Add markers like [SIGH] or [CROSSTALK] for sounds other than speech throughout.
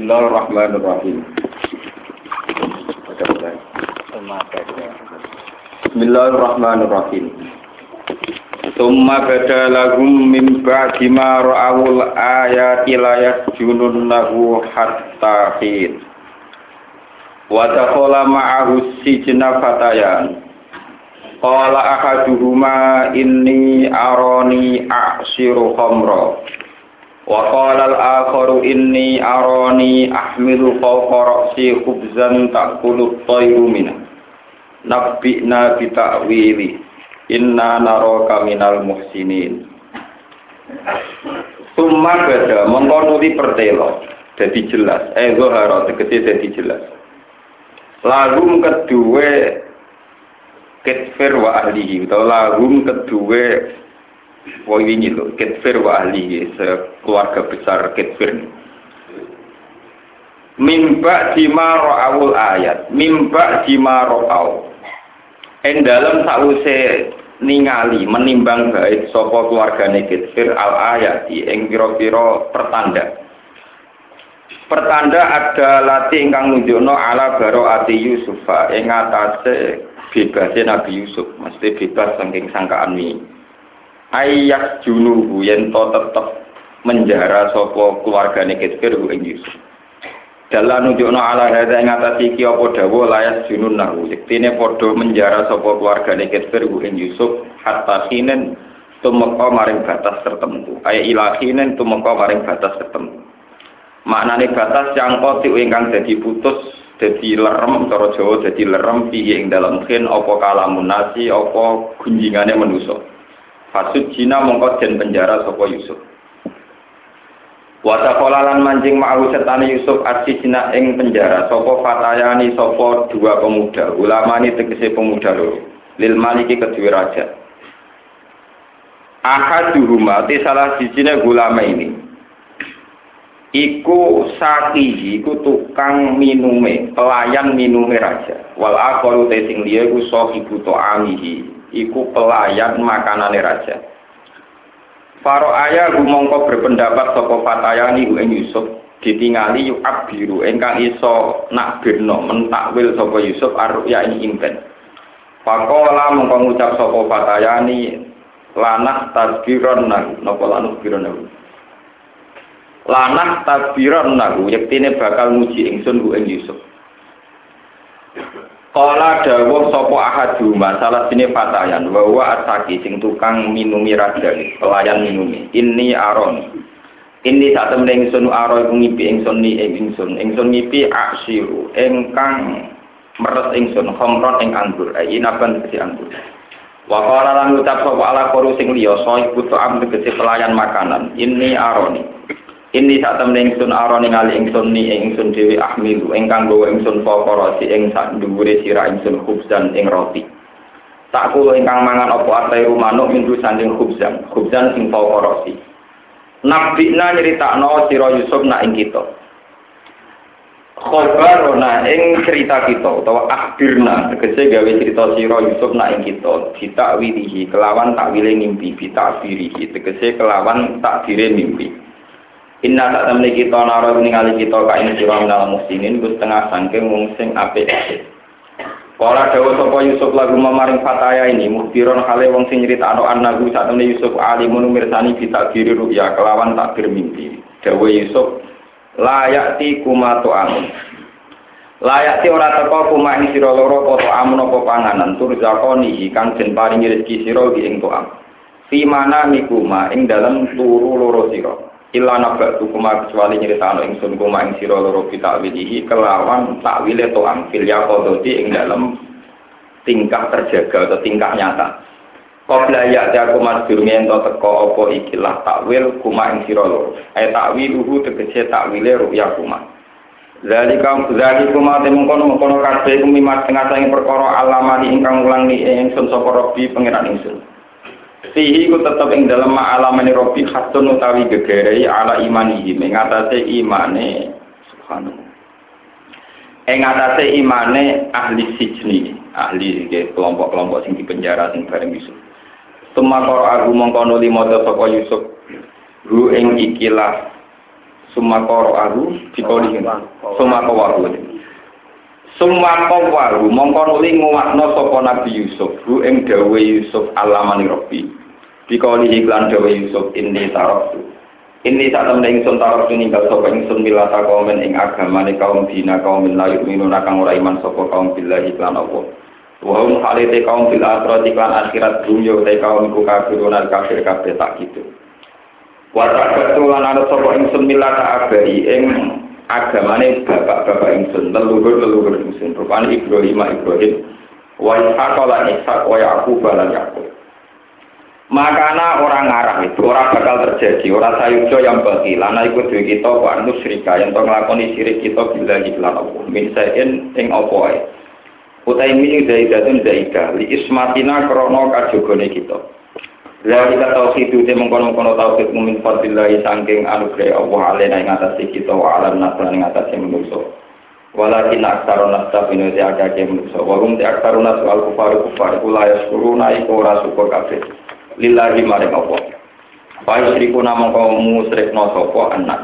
Bismillahirrahmanirrahim. Bismillahirrahmanirrahim. Summa bada lahum min ba'di ma ra'awul ayati la yasjununnahu hatta hin. Wa dakhala ma'ahu sijna fatayan. Qala ahaduhuma inni arani a'siru khamra. Wa qala al-akharu inni arani ahmilu fawqa ra'si khubzan ta'kulu at-tayru minhu. Nabbi'na bi ta'wili. Inna naraka minal muhsinin. Summa bada mongko nuli pertelo dadi jelas. Eh zohara tegese dadi jelas. Lagum kedua ketfir wa ahlihi atau lagum kedua Wah ini loh, ketfir wa ahlihi keluarga besar ketfir. Mimba jima ro'awul ayat mimba jima ro'aw en dalam sause ningali menimbang baik sopo keluarga ketfir al ayat ing piro-piro pertanda. Pertanda ada lati ingkang nunjukno ala baro ati Yusufa ing atase bebasnya Nabi Yusuf mesti bebas saking sangkaan ini ayat junuhu yen to tetep menjara sapa keluargane Kitfir ing Yusuf. Dalam nunjukno ala hadza ing atas iki apa dawuh layas junun nahu. Yektine padha menjara sapa keluargane Kitfir ing Yusuf hatta kinen tumeka maring batas tertentu. Aya ilahinen tumeka maring batas tertentu. Maknane batas yang kotik ingkang dadi putus dadi lerem cara Jawa dadi lerem piye ing dalam khin apa kalamun nasi apa gunjingane manusa. Fasud Cina mongko den penjara sapa Yusuf. Wata kolalan mancing ma'ahu setane Yusuf arsi Cina ing penjara sapa fatayani sapa dua pemuda ulama ini tegese pemuda loro lil maliki kedua raja. Ahaduhuma te salah sijine ulama ini iku sakihi iku tukang minume pelayan minume raja wal akharu liya iku sahibu ta'amihi iku pelayan makanane raja. Faro ayah gumongko berpendapat saka fatayani ing Yusuf ditingali yuk abiru engkang iso nakbirno mentakwil saka Yusuf arya ing impen. Pakola mongko ngucap saka fatayani lanah tadbiron nahu napa lanah tadbiron nahu lanah tadbiron nahu yektine bakal nguji ingsun ku ing Yusuf Kala dawuh sapa ahadu masalah sini fatayan wa wa asaki sing tukang minumi raja pelayan minumi. Ini aron. Ini saat temen ingsun aro iku ngipi ingsun ni ing ingsun. Ingsun ngipi aksiru ingkang meres ingsun khamron ing anggur. Ai inaban kesi anggur? Wa ucap sapa ala koru sing liya soy putu am tegese pelayan makanan. Ini aroni ini saat temen ingsun aron ningali ingsun ni ingsun dewi ahmilu ingkang gawa ingsun fokoro si ing sak dhuwure sira ingsun khubzan ing roti. Tak kulo ingkang mangan apa atai manuk minggu sanding khubzan, khubzan sing fokoro si. Nabina nyeritakno sira Yusuf nak ing kita. Khobarona ing cerita kita utawa akhirna tegese gawe cerita sira Yusuf nak ing kita ditakwilihi kelawan takwile mimpi bitakwilihi tegese kelawan takdire mimpi. Inna tak temne kita naro ningali kita ka ini sira minal muslimin ku setengah sangking wong sing apik. Kala dawuh sapa Yusuf lagu mamaring fataya ini muhbiron hale wong sing nyritakno annahu sak temne Yusuf alimun mirsani bitakdiri ruya kelawan takdir mimpi. Dawuh Yusuf layak ti kumato amun. Layak ti ora teko kuma ing sira loro apa amun apa panganan tur zakoni kang den paringi rezeki sira ing to'am. Fi mana mikuma ing dalam turu loro sira. Illa nabatu kuma kecuali nyeritakno ingsun kuma ing sira loro bitawilihi kelawan takwile to amfil ya kodoti ing dalam tingkah terjaga atau tingkah nyata. Qabla ya ta kuma durunge ento teko apa ikilah takwil kuma ing sira loro. Ay takwiluhu tegese takwile ruya kuma. Zalika zalikuma temung kono kono kabeh kumimat tengah sange perkara alamani ingkang ulang ni ingsun sapa Rabbi pangeran ingsun Sihi ku tetap ing dalam ma'alamani robi khatun utawi gegerei ala imanihi. Mengatasi imane subhanallah. Ing atase imane ahli sijni ahli kelompok-kelompok sing dipenjara sing bareng Yusuf. Tumakor aku mongko nuli maca sapa Yusuf. Ru ing ikilah Summa qara'ahu dikolihin. Summa qawahu. Summa qawahu mongko nuli nguwakno sapa Nabi Yusuf hu ing dawuh Yusuf alamani Rabbi. Dikolihi iklan dawuh Yusuf inni taraftu. Ini saat temen ingsun taraf ninggal sapa ingsun milata kaumen ing agamane kaum dina kaum min layu minuna kang ora iman sapa kaum billahi lan Allah. Wa hum halite kaum bil akhirati lan akhirat dunya te kaum iku kafirun al kafir kabeh tak gitu. Wa ta'atu lan ana sapa ingsun milata abai ing agamane bapak-bapak ingsun leluhur-leluhur ingsun rupane Ibrahim Ibrahim wa Ishaq lan Ishaq wa Yaqub lan Yaqub. Makana orang ngarah itu orang bakal terjadi. Orang sayujo yang bagi. Lana ikut duit kita wa nusrika yang to nglakoni sirik kita bila iklan Allah. Min sain ing apa ae utai min zaidatun zaida li ismatina krono kajogone kita Kita tauhid itu mengkono-kono tauhid mumin fadillahi sangking anugerah Allah alena ing atas kita wa alam naslan ing atas manusia walakin aksaro nasta bino te agake manusia wa hum te aksaro nasu al kufari kufari kula yaskuruna iku ora syukur kabeh. Lillahi maring apa? Fa yusriku namung kaum musyrikna sapa anak.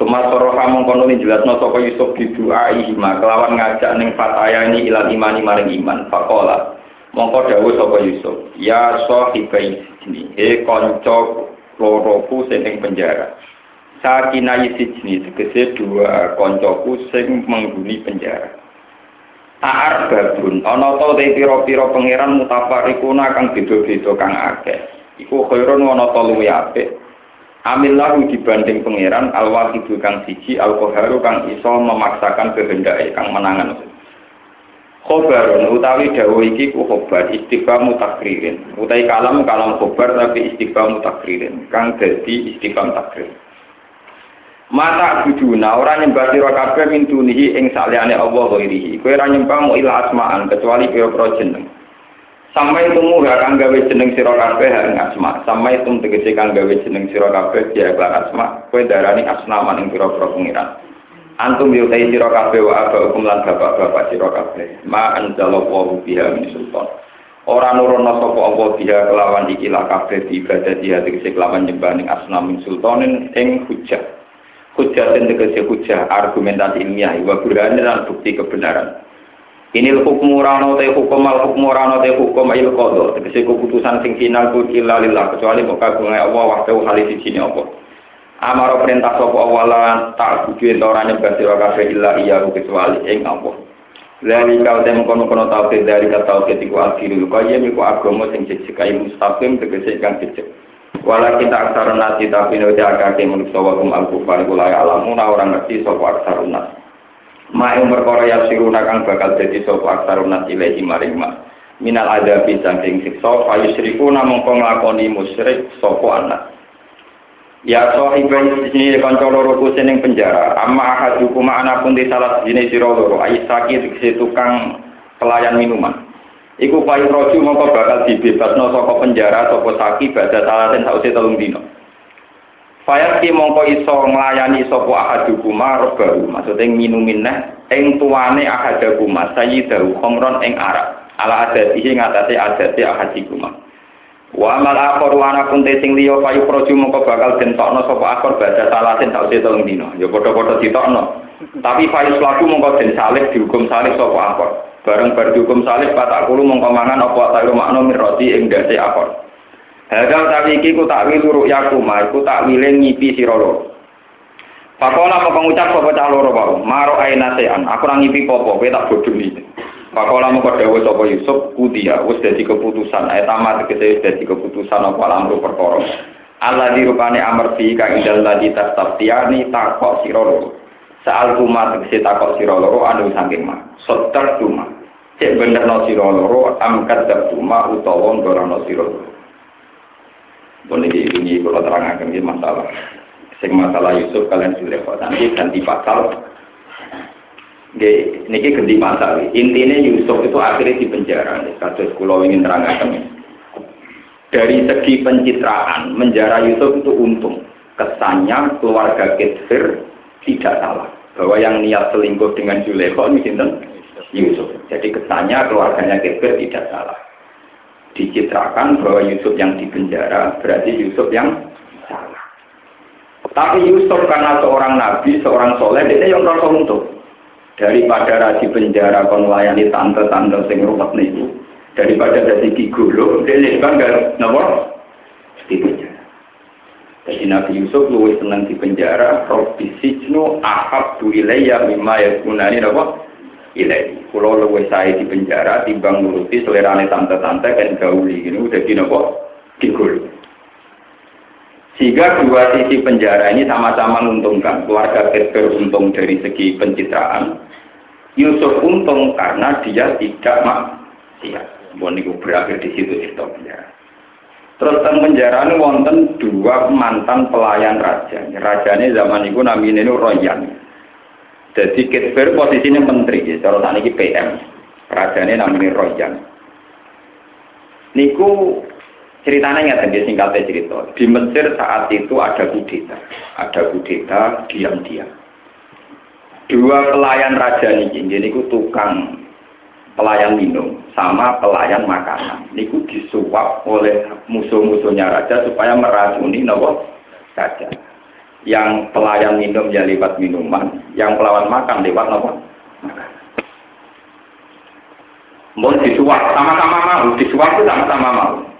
Tuma soroha mongko nuli jelasno sapa Yusuf di doa ihma kelawan ngajak ning fataya ini ilal imani maring iman. Faqala mongko dawuh sapa Yusuf ya sahibai sini he kanca loroku sing ing penjara Sakina yisijni tegese dua koncoku sing menghuni penjara Aar babun, ana ta te pira-pira pangeran mutafarikuna kang beda-beda kang akeh. Iku khairun ana ta luwih apik. Amillahu dibanding pangeran al-wahidu kang siji al-qaharu kang iso memaksakan kehendake kang menangan. Khobarun utawi dawuh iki ku khobar istiqam mutakririn. Utai kalam kalam khobar tapi istiqam mutakririn kang dadi istiqam takrir. Mata buduna ora nyembah sira kabeh min dunihi ing saliyane Allah ghairihi. Kowe ora nyembah mu ila asma'an kecuali pira-pira jeneng. Sampai temu gak kang gawe jeneng sira kabeh ing asma. Sampai tum tegese kang gawe jeneng sira kabeh ya asma. Kowe darani asnaman ing pira-pira pengiran. Antum yutai sira kabeh wa aba hukum lan bapak-bapak sira kabeh. Ma anzalallahu biha min sultan. Ora nurono sapa Allah biha kelawan iki la kabeh ibadah dia tegese kelawan nyembah ning asnamin sultanin ing hujjah. hujah dan tegese hujah argumentasi ilmiah wa burhan dan bukti kebenaran ini hukum rano te hukum al hukum rano te hukum il kodo tegese keputusan sing final ku illa lillah kecuali kok kagungan Allah waktu hal di sini apa amaro perintah sapa awala tak kudu ora nyembah sira kabeh illa iya kecuali ing Allah Lali kau tem kono kono tauhid dari kata tauhid iku akhirul qayyim iku agama sing cecek mustaqim tegese kang cecek Walakin tak aksar nasi tapi nuti akake manusia wakum al-kufar kulai alamuna orang ngerti sopo aksar nas. Ma yang berkora ya siruna kang bakal jadi sopo aksar nas ilahi maring ma. Minal adabi saking siksa fayu syriku namung kong lakoni musyrik sopo anak. Ya sohibai sini kanca loro ku seneng penjara. Amma ahadukum anak pun di salah sini sira loro. Aisaki tukang pelayan minuman. Iku payu roju mongko bakal dibebasno saka penjara saka saki badha salaten sause telung dino. Fayat ki mongko iso nglayani sapa ahadukuma robahu, maksudnya minumin neh ing tuane ahadukuma sayyidahu khomron ing arak. Ala adatihi ngatasé adate ahadikuma. Wa amal akhor wa ana pun sing liya payu roju mongko bakal dentokno sapa akhor badha salaten sause telung dino. Ya padha-padha ditokno. Tapi fayus laku mongko den salib dihukum salib sapa akhor. bareng bar dihukum salib kata kulo mongko mangan apa tayo makna miroti ing dase akon Hadal tapi iki ku takwil luruk yakuma iku takwile ngipi sira loro Pakola mau pengucap sapa cah loro wae maro aina sean aku ora ngipi popo kowe tak bodoni Pakola mau dawuh sapa Yusuf kudia wis dadi keputusan ayat tamat tegese dadi keputusan apa lamru perkara Allah dirupane amar fi kang indal tadi tastaftiani takok sira loro Saal kuma tegese takok sira loro anu saking mah. Sotar kuma. Cek bener no sira loro angkat dak kuma utawa ndorono sira. Boleh ini kalau terangkan ini masalah. Sing masalah Yusuf kalian sudah kok nanti ganti pasal. Nggih, niki ganti. Intinya Yusuf itu akhirnya di penjara. Kasus kula ingin terangkan. Dari segi pencitraan, menjara Yusuf itu untung. Kesannya keluarga Kitfir tidak salah bahwa yang niat selingkuh dengan Zulekho ini sinten Yusuf. Jadi kesannya keluarganya Kefir tidak salah. Dicitrakan bahwa Yusuf yang dipenjara berarti Yusuf yang salah. Tapi Yusuf karena seorang nabi, seorang soleh, dia yang merasa untung. Daripada raji penjara kon melayani tante-tante sing rumet niku, daripada dari gigolo, dia lebih gak nopo di penjara. Jadi Nabi Yusuf luwih senang di penjara, Robbi Sijnu ahab du ilayya mimma yakunani nopo ilai. Kulo luwih saya di penjara, timbang nuruti selerane tante-tante kan gauli, udah di nopo gigolo. Sehingga dua sisi penjara ini sama-sama menguntungkan. Keluarga Ketker untung dari segi pencitraan. Yusuf untung karena dia tidak maksiat. Bon itu berakhir di situ cerita penjara. Terus tentang penjara ini wonten dua mantan pelayan raja. Rajanya zaman itu namanya ini Royan. Jadi Ketker posisinya menteri, ya. Kalau ini PM. Rajanya namanya Royan. Niku Ceritanya nggak tadi singkatnya cerita. Di Mesir saat itu ada kudeta, ada kudeta diam-diam. Dua pelayan raja ini, ini ku tukang pelayan minum sama pelayan makanan. Niku disuap oleh musuh-musuhnya raja supaya meracuni nopo raja. Yang pelayan minum ya lewat minuman, yang pelawan makan lewat nopo. Mau disuap sama-sama mau, disuap itu sama-sama mau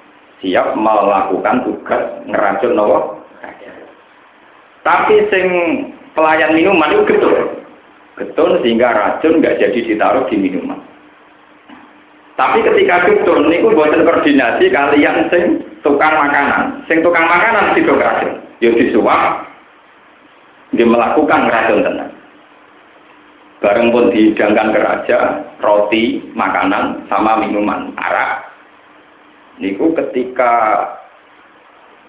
siap melakukan tugas ngeracun nopo. Tapi sing pelayan minuman itu getun. Getun sehingga racun nggak jadi ditaruh di minuman. Tapi ketika getun niku buatan koordinasi kalian sing tukang makanan. Sing tukang makanan itu racun. Ya disuap dia melakukan racun tenang. Bareng pun dihidangkan ke raja, roti, makanan, sama minuman, arak niku ketika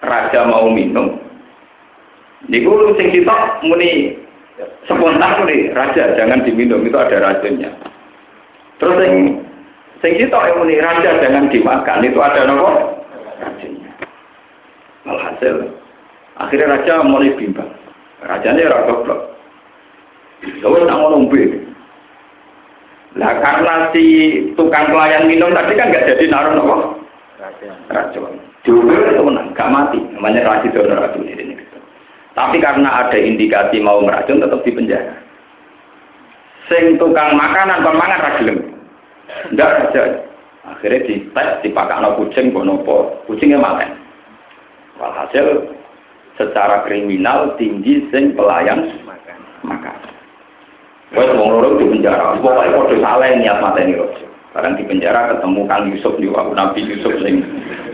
raja mau minum niku sing sitok muni spontan muni raja jangan diminum itu ada racunnya. Terus sing sing sitok muni raja jangan dimakan itu ada nopo? Racunnya. Alhasil akhirnya raja mulai bimbang. Rajanya ora goblok. Lalu nak ngomong Nah karena si tukang pelayan minum tadi kan nggak jadi naruh nopo racun. Juga itu menang, gak mati. Namanya racun itu racun ini. Tapi karena ada indikasi mau meracun tetap di penjara. Sing tukang makanan pemangan ragilem. Enggak saja. Akhirnya di tes no kucing bonopo, kucingnya mati. Walhasil secara kriminal tinggi sing pelayan makan. Wes wong loro di penjara, pokoke padha salah niat mateni rojo. Sekarang di penjara ketemu Kang Yusuf di waktu Nabi Yusuf sing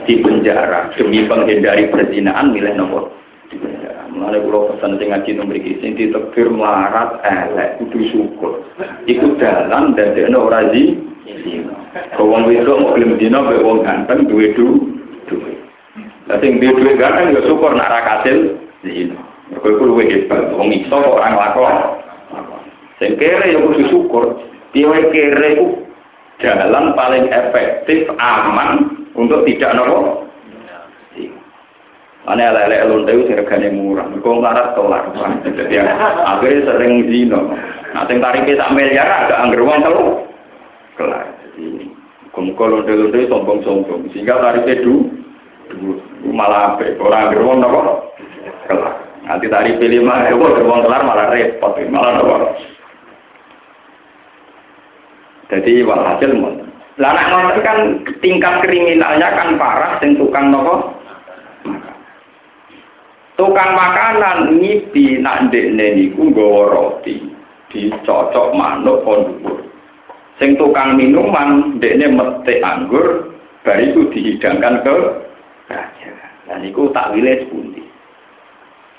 di penjara demi menghindari perzinaan milih nopo di penjara. Mulane kula pesan sing ngaji nomor iki sing ditekir melarat elek kudu syukur. Iku dalan dadekno ora zi. Wong wedok mau gelem dina mek wong ganteng duwe du. Lah sing duwe duwe ganteng ya syukur nak ra kasil zina. Mergo iku luwih hebat. Wong iso ora nglakon. Sing kere ya kudu syukur. Piye kere ku jalan paling efektif, aman untuk tidak nopo. Mana lele lonte itu regane murah, mereka ngarat tolak. Jadi akhirnya sering zino. Nah, yang tariknya sak miliar agak angger uang telu. Kelar. Jadi muka lonte lonte sombong-sombong, sehingga tariknya du, du malah apa? Orang angger uang nopo. Kelar. Nanti tarik pilih mah, itu uang kelar malah repot, malah nopo. Jadi walhasil mau. Lah nek kan tingkat kriminalnya kan parah sing tukang nopo? Tukang makanan ngipi nak ndekne niku nggawa roti, dicocok manuk kon Sing tukang minuman ndekne metik anggur, bar itu dihidangkan ke raja. Dan niku tak wilayah sepundi.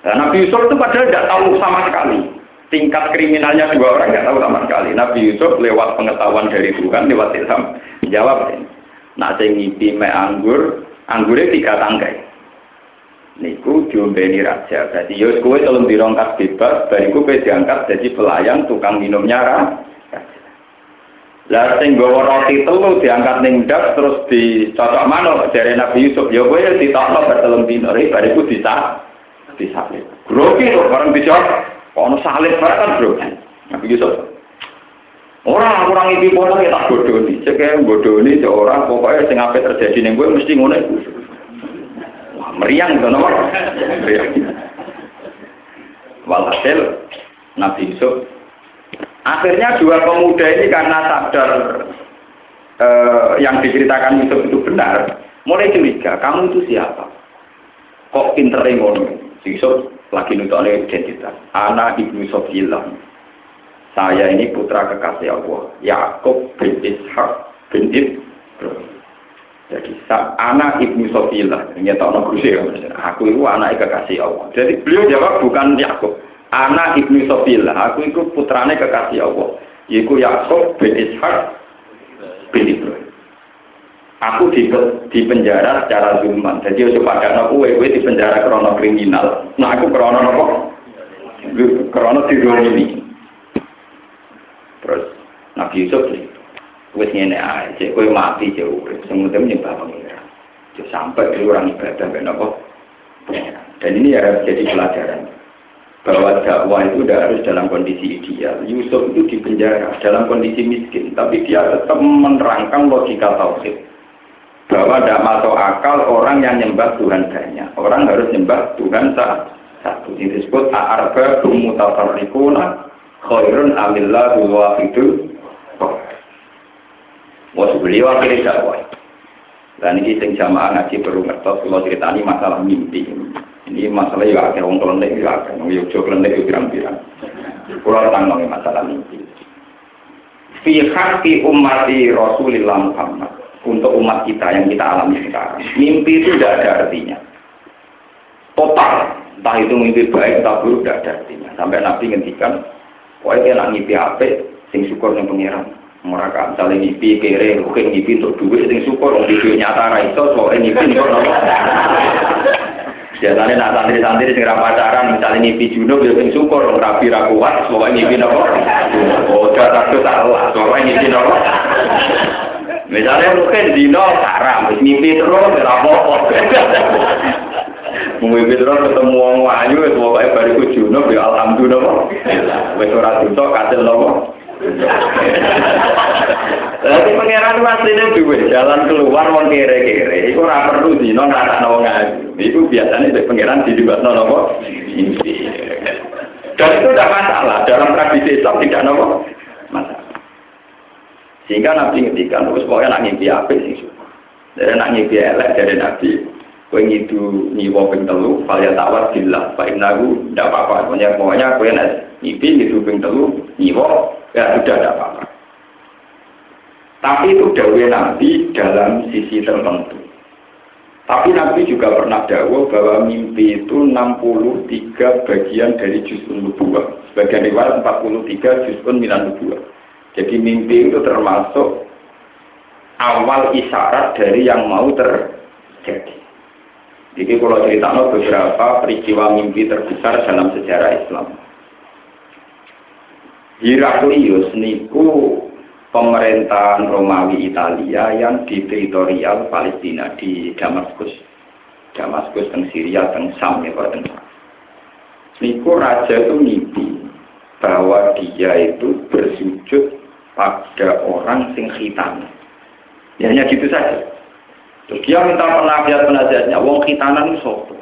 Dan Nabi Yusuf itu padahal tidak tahu sama sekali tingkat kriminalnya dua orang nggak tahu sama sekali. Nabi Yusuf lewat pengetahuan dari Tuhan, lewat ilham, jawab Nak sing ngipi me anggur, anggurnya tiga tangkai. Niku diombeni raja. Jadi Yus kue tolong dirongkat bebas, bariku kue diangkat jadi pelayan tukang minumnya raja. Lah sing gawa roti telu diangkat ning dak terus dicocok manuk dari Nabi Yusuf. Ya kowe ditokno bertelung dino, bariku disah disalib. Grogi kok bareng dicocok. Ono salib kan bro. Nabi Yusuf. Orang kurang iki pola ya tak bodoni. Cek bodoni cek orang pokoknya sing ape terjadi ning gue mesti ngono meriang to nomor. Walhasil Nabi Yusuf akhirnya dua pemuda ini karena sadar eh, yang diceritakan Yusuf itu benar, mulai curiga, kamu itu siapa? Kok pinter ngono? Yusuf lagi oleh identitas. Anak ibnu Sofiyah. Saya ini putra kekasih Allah. Yakub bin Ishak bin Ibrahim. Jadi anak ibnu Sofiyah. Ini tak nak Aku itu anak kekasih Allah. Jadi beliau jawab bukan Yakub. Anak ibnu Sofiyah. Aku itu putrane kekasih Allah. Yaitu Yakub bin Ishak bin Ibrahim. Aku di, di penjara secara zulman. Jadi ojo pada aku wewe di penjara krono kriminal. Nah aku krono apa? Krono ini. Terus Nabi Yusuf wis ngene ae, kowe mati jauh. Semuanya menyembah pengiran. Sampai di orang ibadah apa? Dan ini harus jadi pelajaran bahwa dakwah itu tidak harus dalam kondisi ideal. Yusuf itu di penjara dalam kondisi miskin, tapi dia tetap menerangkan logika tauhid bahwa tidak masuk akal orang yang nyembah Tuhan banyak. Orang harus nyembah Tuhan satu. Ini disebut arba mutafarriquna khairun amillah wahidul Wah beliau akhirnya dakwah. Dan ini sing jamaah ngaji perlu ngertos kalau cerita ini masalah mimpi. Ini masalah ya ada orang kelendek ya ada, orang yuk kelendek ya pirang-pirang. Pulau tanggung masalah mimpi. Fi umati Rasulillah Muhammad untuk umat kita yang kita alami sekarang. Mimpi itu tidak ada artinya. Total, entah itu mimpi baik atau buruk tidak ada artinya. Sampai Nabi ngendikan, ini nak mimpi apa, sing syukur yang pengiran. Mereka misalnya mimpi kere, mungkin mimpi untuk duit, sing syukur, orang video nyata raiso, soalnya mimpi nyukur Biasanya nak santri-santri sing pacaran, misalnya mimpi junub, ya sing syukur, rapi rakuat, soalnya mimpi nopo. Oh, tak salah, soalnya mimpi nopo. Misalnya mungkin dino haram, mimpi terus tidak apa-apa. [LAUGHS] Mimpi terus ketemu wong ayu, itu pokoknya bariku junub, ya alhamdulillah. Wis ora dosa kasil nopo. Tapi [LAUGHS] pangeran itu aslinya dua jalan keluar wong kere-kere. Iku ora perlu dino nggak wong ayu. Iku biasanya di pangeran di dibuat nopo mimpi. Dan itu tidak masalah dalam tradisi Islam tidak nopo. Sehingga Nabi ngendikan, terus pokoknya nak ngimpi apa sih syukur. Jadi nak ngimpi elek dari Nabi, kue ngidu nyiwa ping telu, falya tawar billah, pak inagu, tidak apa-apa. Pokoknya pokoknya kue nak ngimpi ngidu ping telu, nyiwa, ya sudah tidak apa-apa. Tapi itu dawe Nabi dalam sisi tertentu. Tapi Nabi juga pernah dakwah bahwa mimpi itu 63 bagian dari juz'un nubuah. Sebagian riwayat 43 juz'un minan nubuah. Jadi mimpi itu termasuk awal isyarat dari yang mau terjadi. Jadi kalau cerita beberapa peristiwa mimpi terbesar dalam sejarah Islam. Heraklius niku pemerintahan Romawi Italia yang di teritorial Palestina di Damaskus. Damaskus dan Syria dan Sam ya Pak Niku raja itu mimpi bahwa dia itu bersujud pada orang sing khitan. Ya hanya gitu saja. Terus dia minta penasihat-penasihatnya, wong khitanan sopo.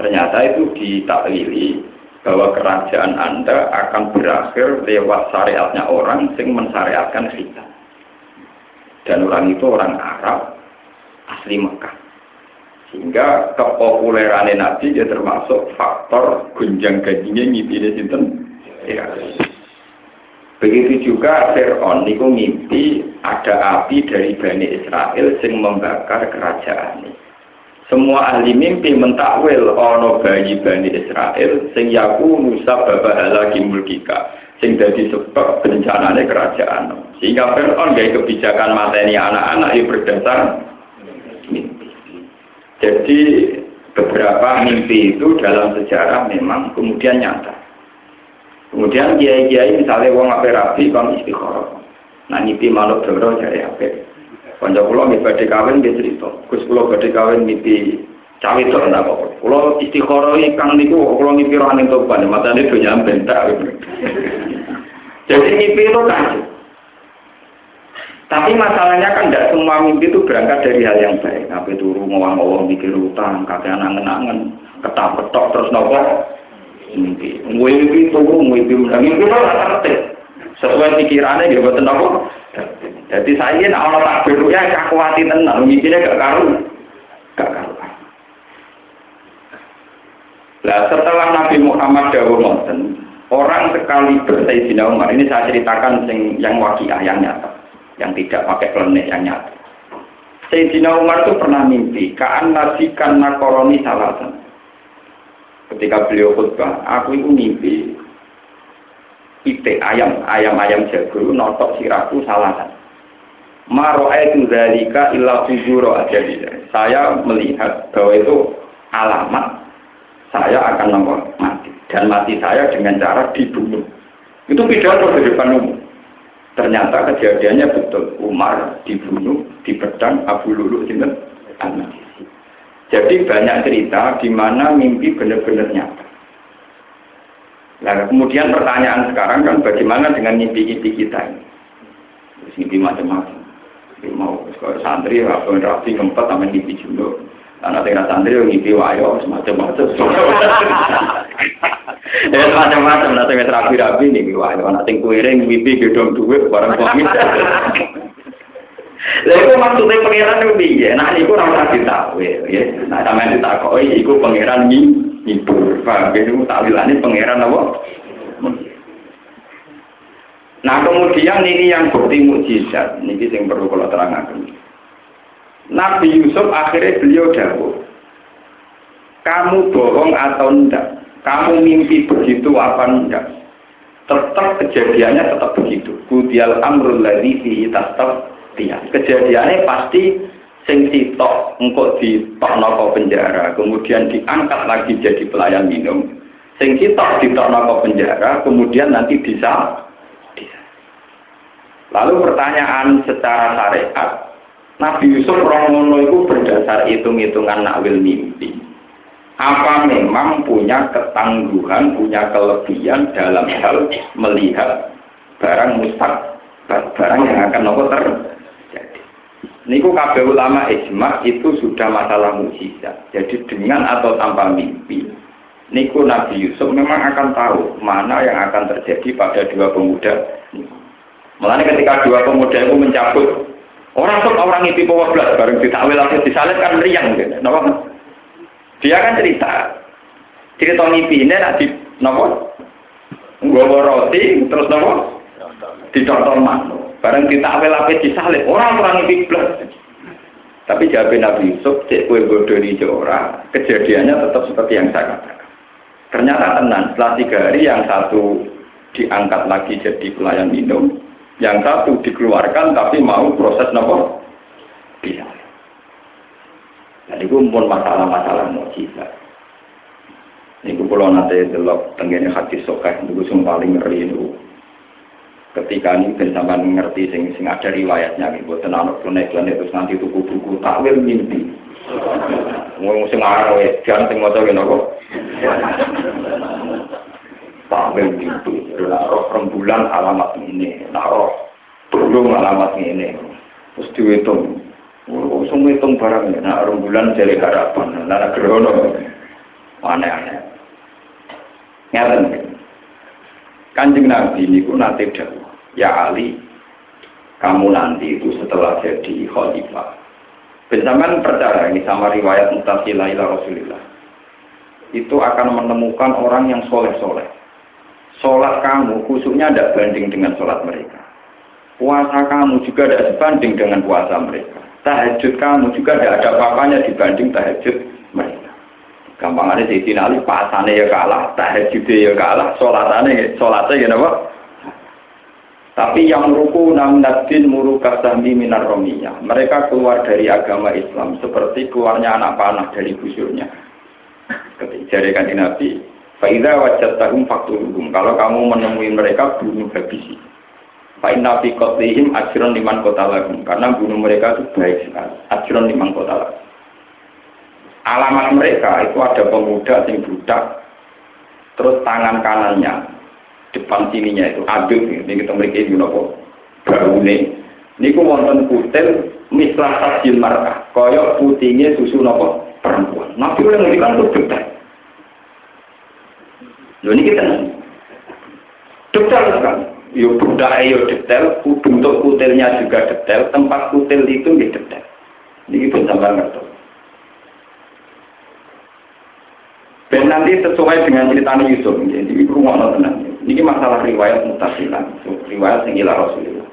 Ternyata itu ditakwili bahwa kerajaan Anda akan berakhir lewat syariatnya orang sing mensyariatkan khitan. Dan orang itu orang Arab asli Mekah. Sehingga kepopuleran Nabi dia termasuk faktor gunjang gajinya ngipine sinten. Ya. Begitu juga Fir'aun niku mimpi ada api dari Bani Israel sing membakar kerajaan ini. Semua ahli mimpi mentakwil ono bayi Bani Israel sing yaku Musa babahala lagi mulkika sing jadi sebab bencananya kerajaan. Sehingga Fir'aun gaya kebijakan materi anak-anak yang berdasar mimpi. Jadi beberapa mimpi itu dalam sejarah memang kemudian nyata. Kemudian kiai-kiai misalnya wong ape rapi bang istikharah. Nah nyipi manuk doro jare ape. Kanca kula nggih badhe kawin nggih cerita. Gus kula badhe kawin nyipi cawe to ndak kok. Kula istikharah kang niku kula nyipi ro ning toban, matane do nyampe tak. Jadi nyipi itu kan tapi masalahnya kan tidak semua mimpi itu berangkat dari hal yang baik. Apa turu ngomong-ngomong mikir utang, kakek angen-angen, ketak-ketok terus nopo mimpi. Mimpi turu, mimpi menang. Mimpi itu tertib. Sesuai pikirannya dia buat apa? Jadi saya ini Allah tak ya aku hati tenang. Mimpinya gak karu. Gak karu. Nah setelah Nabi Muhammad Dawud Monten, orang sekali bersayyidina Umar, ini saya ceritakan yang, yang wakiah, yang nyata. Yang tidak pakai klenik, yang nyata. Sayyidina Umar itu pernah mimpi, kaan nasikan nakoroni salatan. Ketika beliau khutbah, aku itu mimpi itik ayam, ayam-ayam jago, notok siraku salatan. Maro'aitu dzalika illa fujuro aja Saya melihat bahwa itu alamat saya akan nomor mati. Dan mati saya dengan cara dibunuh. Itu pidato di depan umum. Ternyata kejadiannya betul. Umar dibunuh, di pedang Abu Lulu Sinten Jadi banyak cerita di mana mimpi benar-benar nyata. Nah, kemudian pertanyaan sekarang kan bagaimana dengan mimpi-mimpi kita ini? Mimpi macam-macam. Mau santri, atau rapi, keempat, sama mimpi juga. Anak tinggal santri yang ngipi wayo semacam-macam. [LAUGHS] Ya macam-macam nanti rapi-rapi nih wayo tinggal kuiring ngipi gedong duit barang suami. [LAUGHS] Lha iku maksude pangeran itu piye? Nah niku ora usah ditakwil ya. Nah sampeyan ditakoki iku pangeran ngi ngibur. Paham ya niku takwilane pangeran apa? Nah kemudian ini yang bukti mukjizat, ini yang perlu kalau terangkan. Nabi Yusuf akhirnya beliau dahulu. Kamu bohong atau enggak? Kamu mimpi begitu apa enggak? Tetap kejadiannya tetap begitu. Kudial amrul ladhi fi dia. Kejadiannya pasti sing sitok engkau di toknoko penjara, kemudian diangkat lagi jadi pelayan minum. Sing sitok di toknoko penjara, kemudian nanti bisa. Lalu pertanyaan secara syariat, Nabi Yusuf Romono itu berdasar hitung-hitungan nakwil mimpi. Apa memang punya ketangguhan, punya kelebihan dalam hal melihat barang mustak, barang yang akan nopo terjadi. Niku kabeh ulama ijma itu sudah masalah mukjizat. Jadi dengan atau tanpa mimpi, niku Nabi Yusuf memang akan tahu mana yang akan terjadi pada dua pemuda. Mulanya ketika dua pemuda itu mencabut Orang tuh orang itu bawa belas bareng ditakwil atau disalib kan meriang gitu. Napa? Dia kan cerita. Cerita mimpi ini nanti nopo nggawa roti terus nopo dicontoh mano. Bareng ditakwil apa disalib. Orang orang itu belas. Tapi jawab Nabi Yusuf, cek kue bodoh di orang, kejadiannya tetap seperti yang saya katakan. Ternyata tenang, setelah tiga hari yang satu diangkat lagi jadi pelayan minum, yang satu dikeluarkan tapi mau proses nopo bisa. Jadi gue pun masalah-masalah mujizat. Ini gue kalau nanti delok tenggine hati sokah itu gue paling ngeri. Ketika ini bersama ngerti sing sing ada riwayatnya gitu, tenang naik planet terus nanti tuku buku takwil mimpi. Mau sing arah jangan sing mau tahu kok tampil itu roh rembulan alamat ini naruh burung alamat ini terus dihitung. Langsung hitung barangnya nah rembulan jadi harapan. Nah gerono aneh-aneh. Ngeten kanjeng nabi ini pun nanti dahulu ya Ali kamu nanti itu setelah jadi khalifah Benjamin percaya ini sama riwayat mutasilah ila Rasulillah itu akan menemukan orang yang soleh-soleh Sholat kamu khususnya tidak banding dengan sholat mereka. Puasa kamu juga tidak sebanding dengan puasa mereka. Tahajud kamu juga tidak ada apa-apanya dibanding tahajud mereka. Gampang ada di sini Ali pasane ya kalah, tahajudnya ya kalah, sholatannya sholatnya ya apa? Tapi yang ruku namnadin murukasami minar romiyah. Mereka keluar dari agama Islam seperti keluarnya anak panah dari busurnya. Ketika jadikan Nabi, Faidah wajat tahum faktuluhum. Kalau kamu menemui mereka, bunuh habisi. Fa'in nabi kotlihim ajron liman kota lagum. Karena bunuh mereka itu baik sekali. Ajron liman kota lagum. Alamat mereka itu ada pemuda yang budak. Terus tangan kanannya, depan sininya itu aduk. Ini kita memiliki ini nopo. Baune. Ini ku wonten kutil mislah tajil markah. Koyok putihnya susu nopo perempuan. Nabi yang ngendikan itu budak. Loh ini kita detail kan? Yo budak yo detail, bentuk kutilnya juga detail, tempat kutil itu nggih detail. Ini pun sampai ngerti. Dan nanti sesuai dengan cerita Yusuf, jadi itu rumah tenang. Ini masalah riwayat mutasilah, riwayat yang Rasulullah.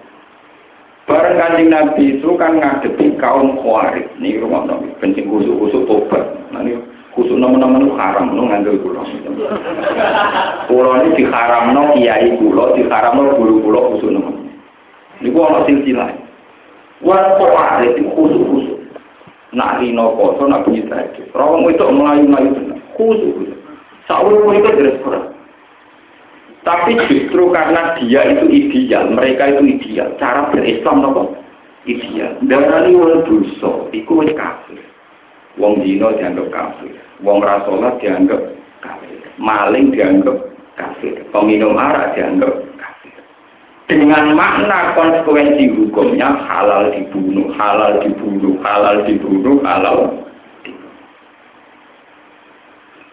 Barang kanjeng Nabi itu kan ngadepi kaum khawarij. Ini rumah nabi, penting kusuk-kusuk tobat. Nah ini kusuk nama-nama haram, no ngambil pulau. Pulau ini diharam no kiai pulau, diharam no guru pulau kusuk nama. Ini gua ono silsilah. Wah khawarij itu kusuk-kusuk. Nak rino koso, nak bunyi tadi. Rawang itu melayu-melayu tenang. Kusuk-kusuk. Saul itu jelas kurang. Tapi justru karena dia itu ideal, mereka itu ideal. Cara berislam apa? Ideal. Darani wong dosa, iku kafir. Wong dino dianggap kafir. Wong rasolat dianggap kafir. Maling dianggap kafir. Peminum arak dianggap kafir. Dengan makna konsekuensi hukumnya halal dibunuh, halal dibunuh, halal dibunuh, halal dibunuh.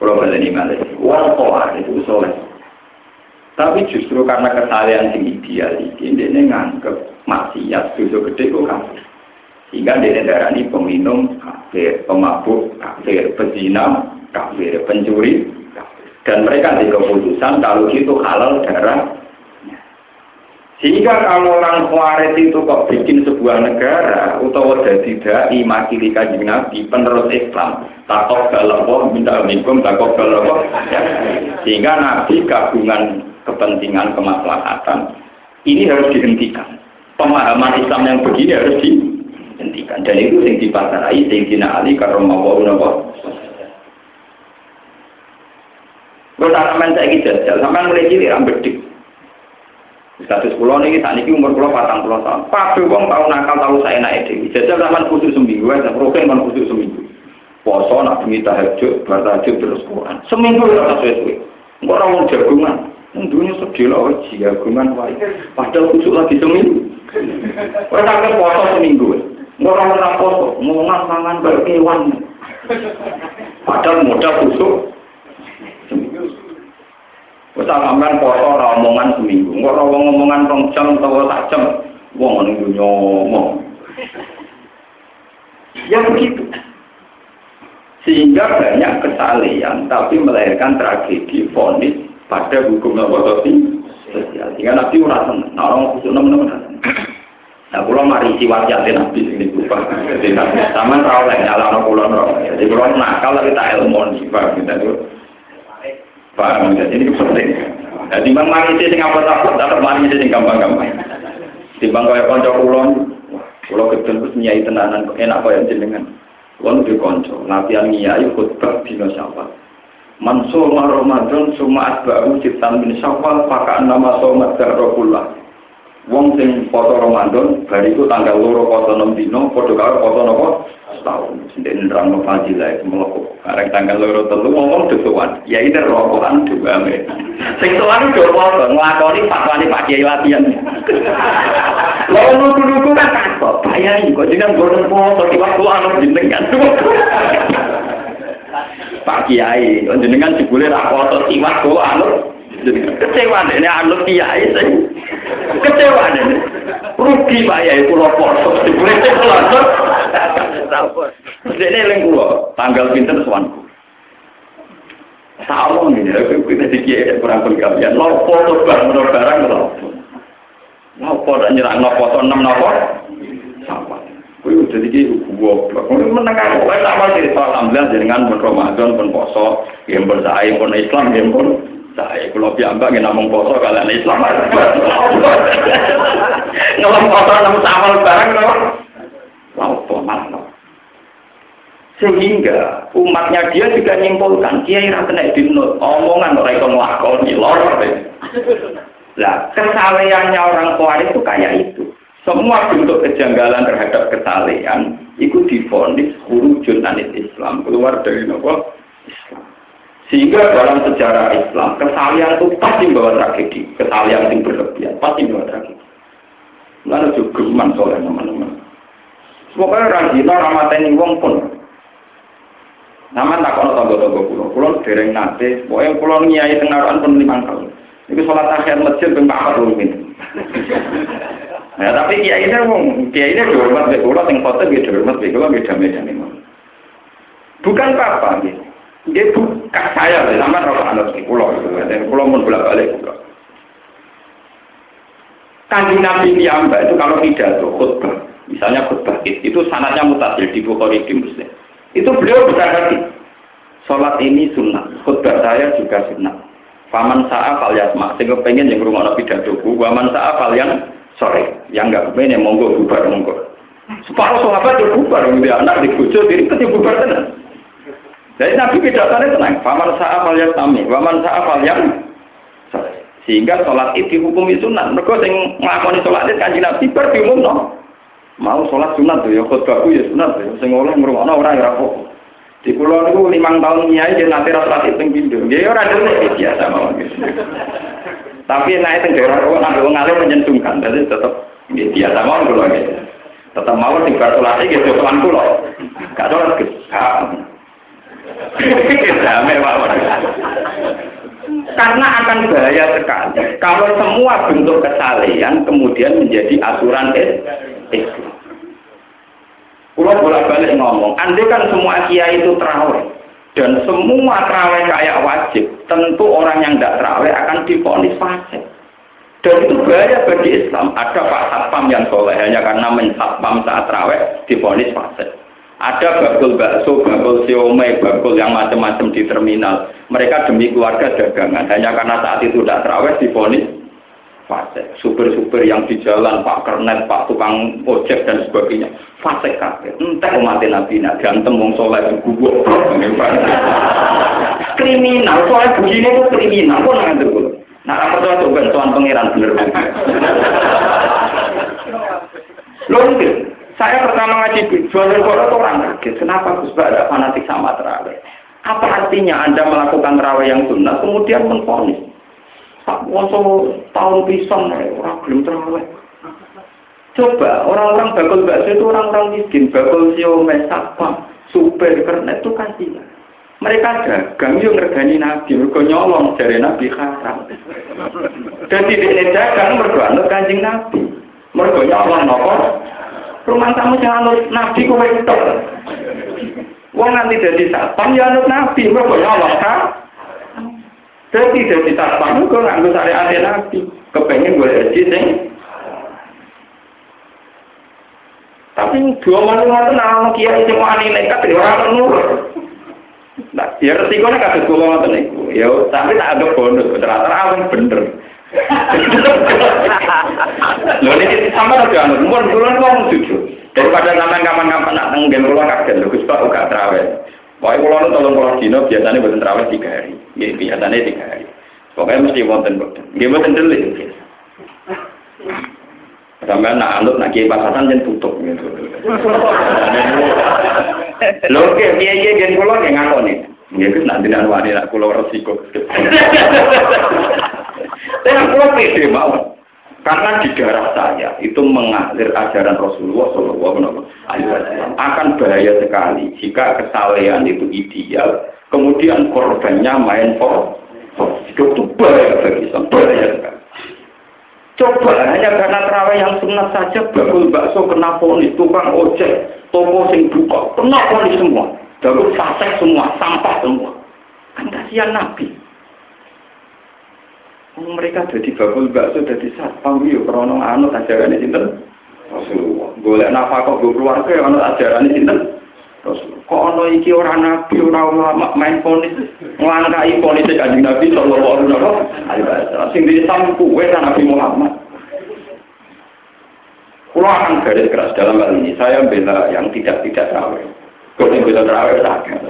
Kalau ini wong itu soleh. Tapi justru karena kesalahan yang ideal ini, dia nganggep maksiat dosa gede kok kafir. Sehingga dia darani peminum kafir, pemabuk kafir, pezina kafir, pencuri. Dan mereka di keputusan kalau itu halal darah. Sehingga kalau orang Khawarij itu kok bikin sebuah negara utawa jadi dai makili kajian Nabi penerus Islam takok galapo minta minkum takok galapo sehingga Nabi gabungan kepentingan kemaslahatan ini harus dihentikan. Pemahaman Islam yang begini harus dihentikan dan itu yang dipasarai Sayyidina Ali karomawau nawa. Kalau sampean saya ini jajal, sampean mulai cilik rambedik. Status pulau ini saat ini umur pulau patang pulau tahun. Pak wong tahu nakal tahu saya naik dewi. Jajal sampean khusus seminggu, ya, program kan khusus seminggu. Poso nak demi tahajud, bertahajud terus Quran. Seminggu ya sesuai. Orang mau jagungan, Dunia sedih lah, jagungan wae. Padahal kusuk lagi seminggu. Kau tak puasa seminggu. Orang orang poso, mau mangan berkewan. Padahal modal kusuk. Kita sampean poso ora omongan seminggu. Engko ora omongan rong jam atau sak jam. Wong ngene nyomong. Ya begitu. Sehingga banyak kesalahan, tapi melahirkan tragedi, fonis, pada hukum nabi sosial. Sehingga nabi ora orang khusus nemen Nah, kalau mari si wajah nabi ini lupa. Jadi sama tahu lah nyala no kulon Jadi kalau nakal tak ilmu nih, pak kita itu. Paham, jadi ini penting. Nah, timbang mari sih sing apa takut, tetap mari sih sing gampang-gampang. Timbang kaya konco kulon, kalau kecil terus nyai tenanan, enak kaya jenengan. Kulon di konco, latihan nyai khutbah dino siapa. Mansur Ramadan suma asba'u sitan min syawal pakaan nama somat garrokullah Wong sing foto Ramadan bariku tanggal loro foto enam dino foto karo foto nopo? Setahun. Sendiri nerang fadilah itu melakukan karena tanggal loro telu ngomong desuan ya ini rokokan juga me sing itu foto ngelakoni fatwani pak kiai latihan. Lalu nuduh-nuduh kan takut. Bayangin kok jangan goreng foto tiba-tiba anu jenengan Pak Kiai, jenengan jebule ra foto siwak kok anu. Kecewa ini anu Kiai sing kecewa ini. Rugi Pak Kiai kula foto jebule foto. Dene eling kula tanggal pinten sowanku. Tahu ini, kita dikira kurang pengkabian. Lopo tuh barang barang lopo. Lopo tak nyerang tuh enam lopo. Sampai. Jadi goblok. Kuwi meneng aku wae tak mati alhamdulillah jenengan pun Ramadan pun poso, yang bersaing pun Islam yang pun saya kalau piyambak nggak namung poso kalian Islam. [LAUGHS] Ngelam poso namun amal barang no. Laupo malah sehingga umatnya dia juga nyimpulkan kiai ra kena dinut omongan ora iso nglakoni lor. Lah kesalehannya orang tua itu kayak itu semua bentuk kejanggalan terhadap kesalehan itu difonis hurujun anit Islam keluar dari nopo Islam. Sehingga dalam sejarah Islam kesalehan itu pasti bawa tragedi, kesalehan yang berlebihan pasti bawa tragedi. Lalu juga geman soalnya teman-teman. Semoga rajin ramateni wong pun. Nama tak kono tonggo-tonggo kulo, kulo dereng nate, pokoknya kulo nyai tengaruan pun lima tahun. Itu sholat akhir masjid pun pak ini. Nah tapi kiai ini wong, kiai ini dihormat be kulo, sing foto dia dihormat be kulo, beda beda nih Bukan apa-apa, gitu. Dia bukan saya, sama roh anak di pulau, dan pulau pun bolak balik pulau. Kanjeng Nabi Piyamba itu kalau pidato khutbah, misalnya khutbah itu sanatnya mutasil di Bukhari di Muslim. Itu beliau besar hati. Sholat ini sunnah, khutbah saya juga sunnah. Faman sa'a fal yasma, sehingga pengen yang rumah Nabi pidato, waman sa'a fal yang sore, yang enggak pengen yang monggo bubar monggo. Separuh sahabat itu bubar, dia anak di bujo, diri itu bubar tenang. Jadi Nabi pidatonya tenang, faman sa'a fal yasmi, waman sa'a fal yang. Sehingga sholat itu dihukumi sunat. Mereka yang ngelakoni sholat itu kanji Nabi bar diumum no. Mau sholat sunat tuh ya, khutbahku ya sunat tuh. Sing oleh ngrungokno ora ya apa. Di pulau itu limang tahun nyai dia nanti rata itu pindu. Dia orang dulu biasa mau gitu. Tapi naik teng daerah kok nak wong alim menyentuhkan, jadi tetap biasa mau kalau gitu. Tetap mau tinggal sholat gitu tuan pulau. Gak. Damai mawon. Karena akan bahaya sekali kalau semua bentuk kesalehan kemudian menjadi aturan Islam. Pulau bolak-balik ngomong, andai kan semua kiai itu terawih dan semua terawih kayak wajib, tentu orang yang tidak terawih akan diponis fasik. Dan itu bahaya bagi Islam. Ada Pak Satpam yang soleh hanya karena mensatpam saat terawih diponis fasik. Ada bakul bakso, bakul siomay, bakul yang macam-macam di terminal. Mereka demi keluarga dagangan. Hanya karena saat itu tidak terawih difonis fase. Super-super yang di jalan, Pak Kernet, Pak tukang ojek dan sebagainya. Fase kakek. Entah umat Nabi nak ganteng wong soleh gubuk. kriminal, soalnya begini itu kriminal. Kok nanti dulu? Nah, apa tuh tuh bantuan pangeran bener bener. Loh, saya pertama ngaji jualan koran orang kaget. Kenapa Gus ada fanatik sama terawih? Apa artinya Anda melakukan terawih yang sunnah kemudian menfonis? Pak Woso tahun pisang orang belum terawih. Coba orang-orang bakul bakso itu orang-orang miskin, bakul sio mesapa, super karena itu kasih. Mereka dagang yang ngergani Nabi, mereka nyolong dari Nabi haram. Dan tidak dagang mereka kanjeng Nabi. Mereka nyolong nopo rumah tamu yang anut nabi kowe tok. Wong nanti jadi satpam ya anut nabi, mergo nyolong ka. Jadi jadi satpam kok nganggo syariat nabi, kepengen gue haji sing tapi dua malam itu nama kiai sing wani nekat ya ora nurut. Nah, ya resikonya kasus gue ngoten niku. Ya, tapi tak ada bonus, ternyata awal bener. Lho ini sama aja anu, mun kula wong jujur. Daripada sampean kapan-kapan nak teng game kula kaget lho Gus Pak uga trawe. Pokoke kula nu tolong kula dino biasanya boten trawe 3 hari. Nggih biasane 3 hari. Pokoknya mesti wonten boten. Nggih boten delik. Sampai nak anut nak kiai pasasan jen tutup gitu. Lho ke piye-piye gen kula nggih ngakoni. Nggih Gus nak dinan wani nak kula resiko. [LAUGHS] Saya pulau pede mau. Karena di darah saya itu mengalir ajaran Rasulullah Shallallahu Alaihi Wasallam akan bahaya sekali jika kesalehan itu ideal, kemudian korbannya main for, itu bahaya bagi Islam, bahaya sekali. Coba hanya karena terawih yang sunnah saja, bakul bakso kena ponis, tukang ojek, toko sing buka, kena ponis semua, bakul fasek semua, sampah semua. Kan kasihan Nabi mereka jadi bakul bakso jadi satpam yo krono anut ajaran sinten Rasulullah. Golek nafkah go keluarga anut ajaran sinten Rasulullah. Kok ono iki ora nabi ora ulama main ponis nglangkai ponis kanjeng Nabi sallallahu alaihi wasallam. Sing disam kuwe Nabi Muhammad. Kulo akan garis keras dalam hal ini. Saya bela yang tidak tidak tahu. Kok yang bisa terawih sakit.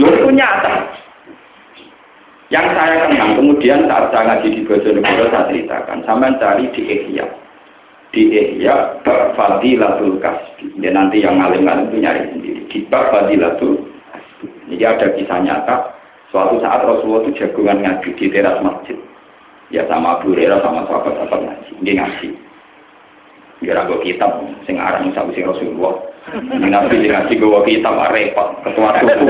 Itu nyata. Yang saya kenal, kemudian saat saya ngaji di Bojonegoro saya ceritakan, sama cari di Ihya. Di Ihya, Bab Fadilatul Kasbi. Ya nanti yang ngalim-ngalim itu nyari sendiri. Di Bab Fadilatul. Jadi ada kisah nyata, suatu saat Rasulullah itu jagungan ngaji di teras masjid ya sama Abu Hurairah sama sahabat-sahabat ngaji ini ngaji Biar aku kitab sing aran sabu sing Rasulullah. Ini sing ngaji gue kitab repot ketua suku.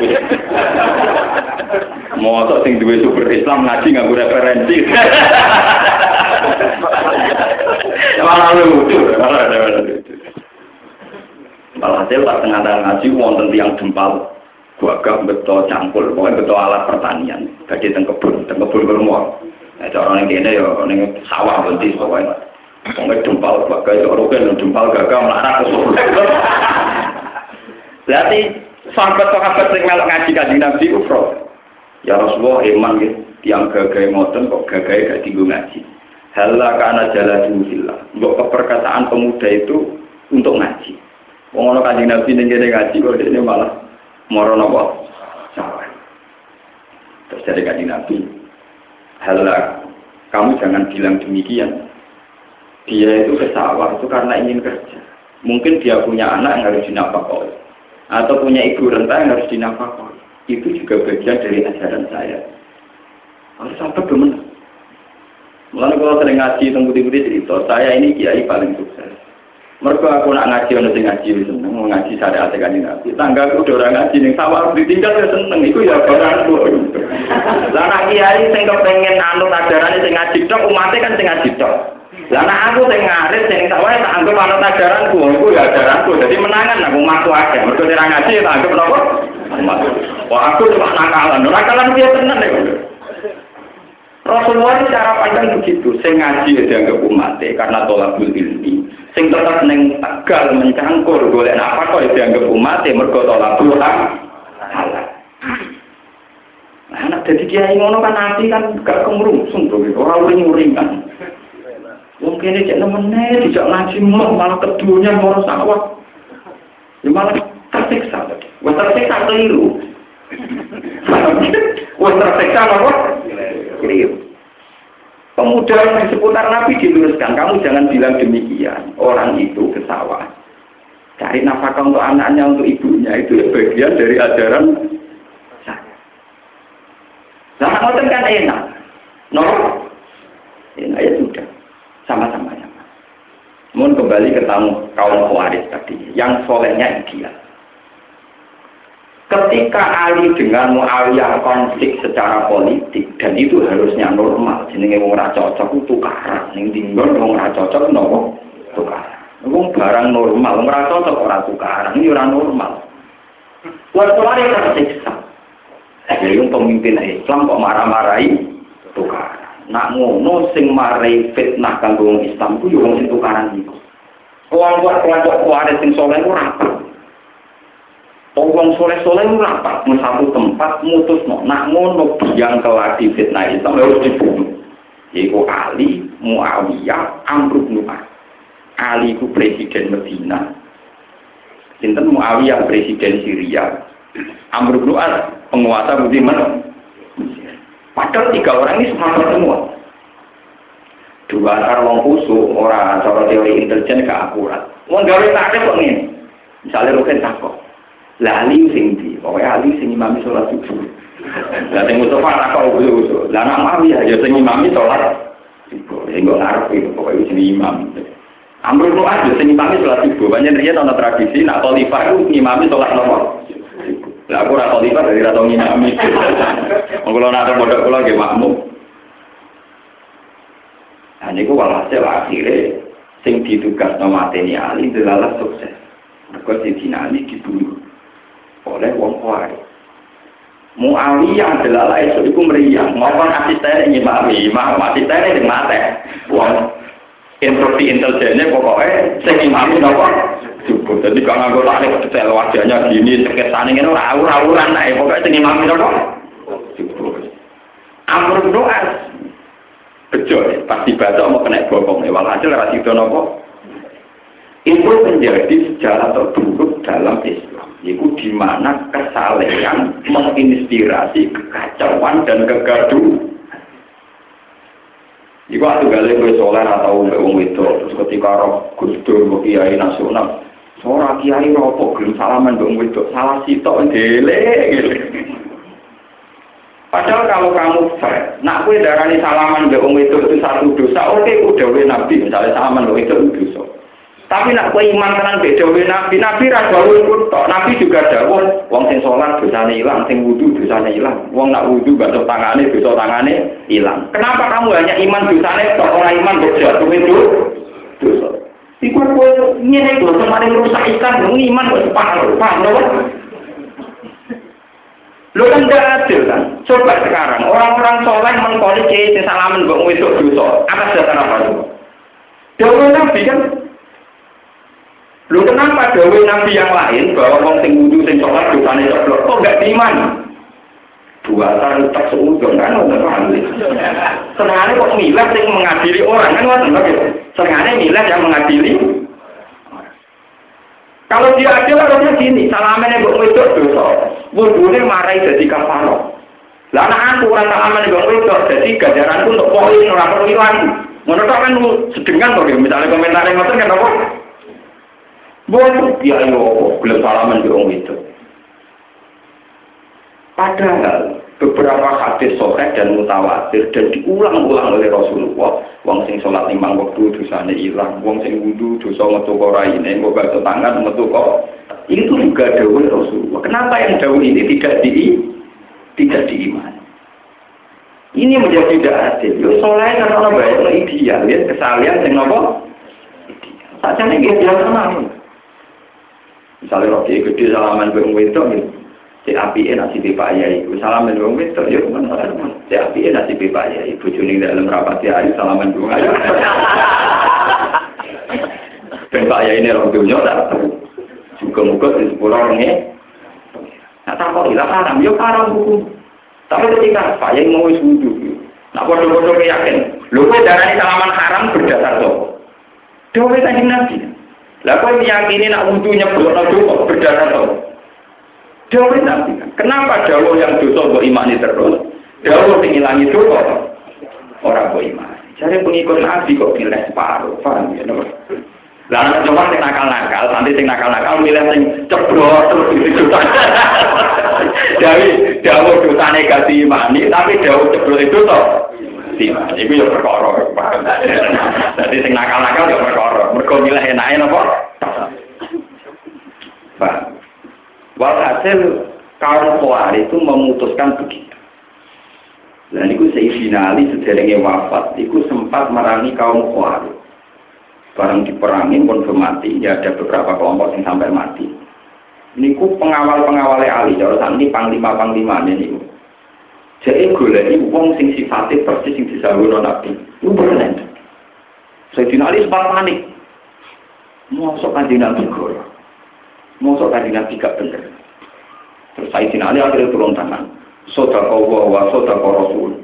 Mau sing duwe super Islam ngaji nggak referensi. Malah lucu, malah lucu. Malah hasil tak tengah tengah ngaji wonten tiang jempal gagah betul campur, pokoknya betul alat pertanian. Gadi teng kebun, teng kebun kurma. Nah, cara yang kene ya ning sawah bentis pokoknya. Pokoknya jempal gagah ya roken jempal gagah melarat ke Berarti sahabat-sahabat yang melok ngaji kajian Nabi Ufro. Ya Rasulullah iman gitu. Yang gagah ngoten kok gagah gak tinggu ngaji. Hala karena jalan fillah. Untuk keperkataan pemuda itu untuk ngaji. Wong ana kanjeng Nabi ning kene ngaji kok ini malah moro napa? Salah. Terus dari kanjeng Nabi, "Hala, kamu jangan bilang demikian. Dia itu ke sawah itu karena ingin kerja. Mungkin dia punya anak yang harus dinafkahi atau punya ibu renta yang harus dinafkahi. Itu juga bagian dari ajaran saya. Harus sampai benar. Mulai kalau sering ngaji tunggu-tunggu cerita, saya ini kiai paling sukses. Mereka aku nak ngaji sing ngaji seneng, mau ngaji syariat kanjeng Nabi. Tangga aku udah orang ngaji ning sama harus ditinggal ya seneng iku ya barangku. Lah nak kiai sing kepengin anut ajaran sing ngaji tok umatnya kan sing ngaji tok. Lah aku sing ngarit sing tak wae tak anggap anut ajaranku, iku ya ajaranku. Jadi menangan aku umatku akeh. Mergo ora ngaji tak anggap napa? Umat. Wah aku cuma nakalan. Nakalan dia tenan nek. Rasulullah itu cara pandang begitu. Sing ngaji ya dianggap umatnya karena tolakul ilmi sing tetap neng tegal mencangkur golek apa kok dianggap umat mergo tolak Tuhan nah, anak jadi kiai ngono kan nanti kan gak kemrungsung tuh orang uring uringan mungkin ini cek nemene tidak ngaji mau malah keduanya mau sawah ya malah tersiksa wes tersiksa keliru wes tersiksa apa keliru Pemuda yang di seputar Nabi diluruskan, kamu jangan bilang demikian. Orang itu ke sawah. Cari nafkah untuk anaknya, untuk ibunya. Itu bagian dari ajaran saya. Nah, kan enak. No? Enak ya sudah. Sama-sama. Mohon kembali ke tamu kaum Khawarij tadi. Yang solehnya ideal. Ketika Ali dengan Muawiyah konflik secara politik dan itu harusnya normal, jenenge wong ora cocok itu tukaran, ning dinggon wong ora cocok nopo tukaran. Wong barang normal, wong ora cocok ora tukaran, ini ora normal. Waktu tersiksa. Jadi pemimpin Islam kok marah-marahi tukaran. Nak ngono sing marai fitnah kanggo Islam ku yo wong sing tukaran iku. Kelompok-kelompok kuwaris sing saleh ora Wong soleh-soleh itu rapat di satu tempat mutus no. Nak ngono yang keladi fitnah Islam harus dibunuh. Yaitu Ali, Muawiyah, Amr bin Ali itu presiden Medina. Sinten Muawiyah presiden Syria. Amr bin penguasa Budiman. Padahal tiga orang ini semangat semua. Dua antar wong kusu, orang cara teori intelijen gak akurat. Wong gawe tak ada kok ini. Misalnya Rukin takut. Lah ali sing di, pokoke ali sing imami sholat subuh. Lah sing Mustafa tak kok usul. Lah nak mau ya sing imami sholat subuh. Sing kok itu pokoke sing imam. Amrul nu aja sing imami sholat subuh. Banyak riyen ana tradisi nak khalifah itu imami sholat nopo. Lah aku ora khalifah dari ra tau ngimami. [LAUGHS] Wong kula nak pondok kula nggih makmum. Nah niku walhasil akhirnya sing ditugas mateni Ali adalah sukses. Mereka si Ali dibunuh oleh wong kuari. Muawiyah adalah lain itu meriang. Maupun asisten ini mami, mau asisten ini mati. Wong instruksi intelijennya pokoknya sing imami nopo cukup. Jadi kalau nggak tarik detail wajahnya gini, sekitar ini rawur-rawuran lah. Pokoknya sing imami nopo cukup. Amr doa bejo pasti baca mau kena bokong. Walhasil rasido nopo itu menjadi sejarah terburuk dalam Islam. Itu di mana kesalehan menginspirasi kekacauan dan kegaduhan. Iku aku gale kowe soleh atau wong itu terus ketika roh Gus Dur kiai nasional, ora kiai ropo gelem salaman wong itu salah sitok dele. Padahal kalau kamu fair, nak kue darani salaman be wong itu itu satu dosa, oke udah we nabi misalnya salaman wong itu dosa. Tapi nak kue iman tenan beda nabi, nabi ra dawuh iku tok. Nabi juga dawuh wong sing salat dosane ilang, sing wudu dosane ilang. Wong nak wudu basuh tangane dosa tangane ilang. Kenapa kamu hanya iman dosane tok ora iman kok jatuh itu? Dosa. Iku kowe ngene kemarin rusak ikan, iman kok paham lho? Lo kan tidak adil kan? Coba sekarang orang-orang soleh mengkoli kiai salaman mbok wedok dosa. Atas dasar apa itu? Dewi Nabi kan Lu kenapa dawe nabi yang lain bahwa wong sing wudu sing sholat dosane ceblok kok gak diiman? Dua tahun tak seudon kan ngoten paham. Senengane kok milah sing mengadili orang kan ngoten lho. Senengane milah yang mengadili kalau dia adil harusnya gini, salaman yang wedok dosa, wudhunya marai jadi kafaro. Lah anak aku orang salaman yang wedok, jadi gajaranku untuk poin orang perlu hilang. Menurut kan sedengan kok, misalnya komentar yang ngotot kan apa? Buat ya yo, belum salaman orang itu. Padahal beberapa hadis sore dan mutawatir dan diulang-ulang oleh Rasulullah. Wong sing sholat limang waktu dosanya hilang, wong sing wudhu dosa metu ini, mau baca tangan metu kok. Itu juga dawuh Rasulullah. Kenapa yang dawuh ini tidak di tidak diimani? Ini menjadi tidak adil. Yo soleh karena baik ideal, ya kesalian sing nopo. Saja nih dia tenang. Misalnya roti gede salaman bang wedok gitu. Si api nasi Pak Yai, salaman bang wedok, ya kan Si api nasi Pak Yai, bujuni dalam rapat ya ayo salaman bang ayo. [LAUGHS] Ben Pak Yai ini orang dunia tak Juga-muga di sepuluh orangnya. Nah tak kok hilang haram, ya haram hukum. Tapi ketika Pak mau wudhu, nah bodoh-bodoh yakin, lu darah ini salaman haram berdasar tuh. Dewa tadi nabi. Lah kau meyakini nak wudhu nyebut dosa berdasar apa? Dawa nabi. Kenapa dawa yang dosa mbok imani terus? Dawa sing ilangi dosa orang mbok imani. Jadi pengikut nabi kok pilih separuh, paham ya? Lah anak cuma sing nakal-nakal, nanti sing nakal-nakal milih sing ceblok terus gitu. Jadi dawa dosa [LAUGHS] negatif imani, tapi dawa ceblok itu toh Iya, itu ya. [LAUGHS] Jadi sing nakal-nakal ya perkara. Mergo milih enake napa? Pak. Walhasil kaum Khawarij itu memutuskan begitu. Dan itu Sayyidina sederenge wafat, itu sempat merangi kaum Khawarij. Barang diperangi pun mati, ya ada beberapa kelompok yang sampai mati. Ini ku pengawal-pengawalnya Ali, kalau saat ini panglima-panglima ini. Jadi goleki wong sing sifatnya persis sing disawuno Nabi. Itu bener. Sayyidina Ali sempat panik. Mosok kanjeng Nabi. Mosok kanjeng Nabi gak bener. Terus Sayyidina Ali akhirnya turun tangan. Sodaka wa wa sodaka Rasul.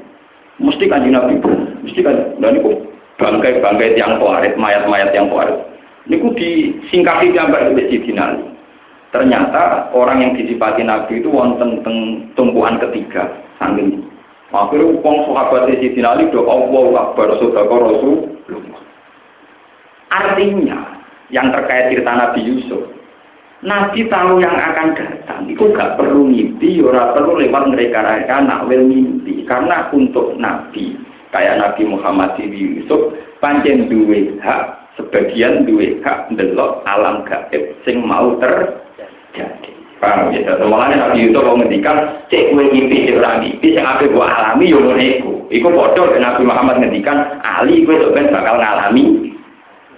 Mesti kanjeng Nabi pun. Mesti kan. Dan itu bangkai-bangkai yang kuarit, mayat-mayat yang kuarit. Ini disingkapi gambar di Sayyidina Ali. Ternyata orang yang disipati Nabi itu wonten tumpuan ketiga, saking akhirnya wong sahabat sini Ali do Allah Akbar sedekah Rasul. Artinya yang terkait cerita Nabi Yusuf, Nabi tahu yang akan datang, itu gak perlu mimpi, ora perlu lewat mereka-mereka nak wel mimpi, karena untuk Nabi kayak Nabi Muhammad di Yusuf, panjang duwe hak, sebagian duwe hak ndelok alam gaib sing mau ter jadi. Paham ya? Mulanya Nabi Yusuf mau ngendikan, cek gue ngimpi, cek orang ngimpi, yang apa gue alami, yo ngono iku. Bodoh Nabi Muhammad ngendikan, Ali gue sebenarnya bakal ngalami.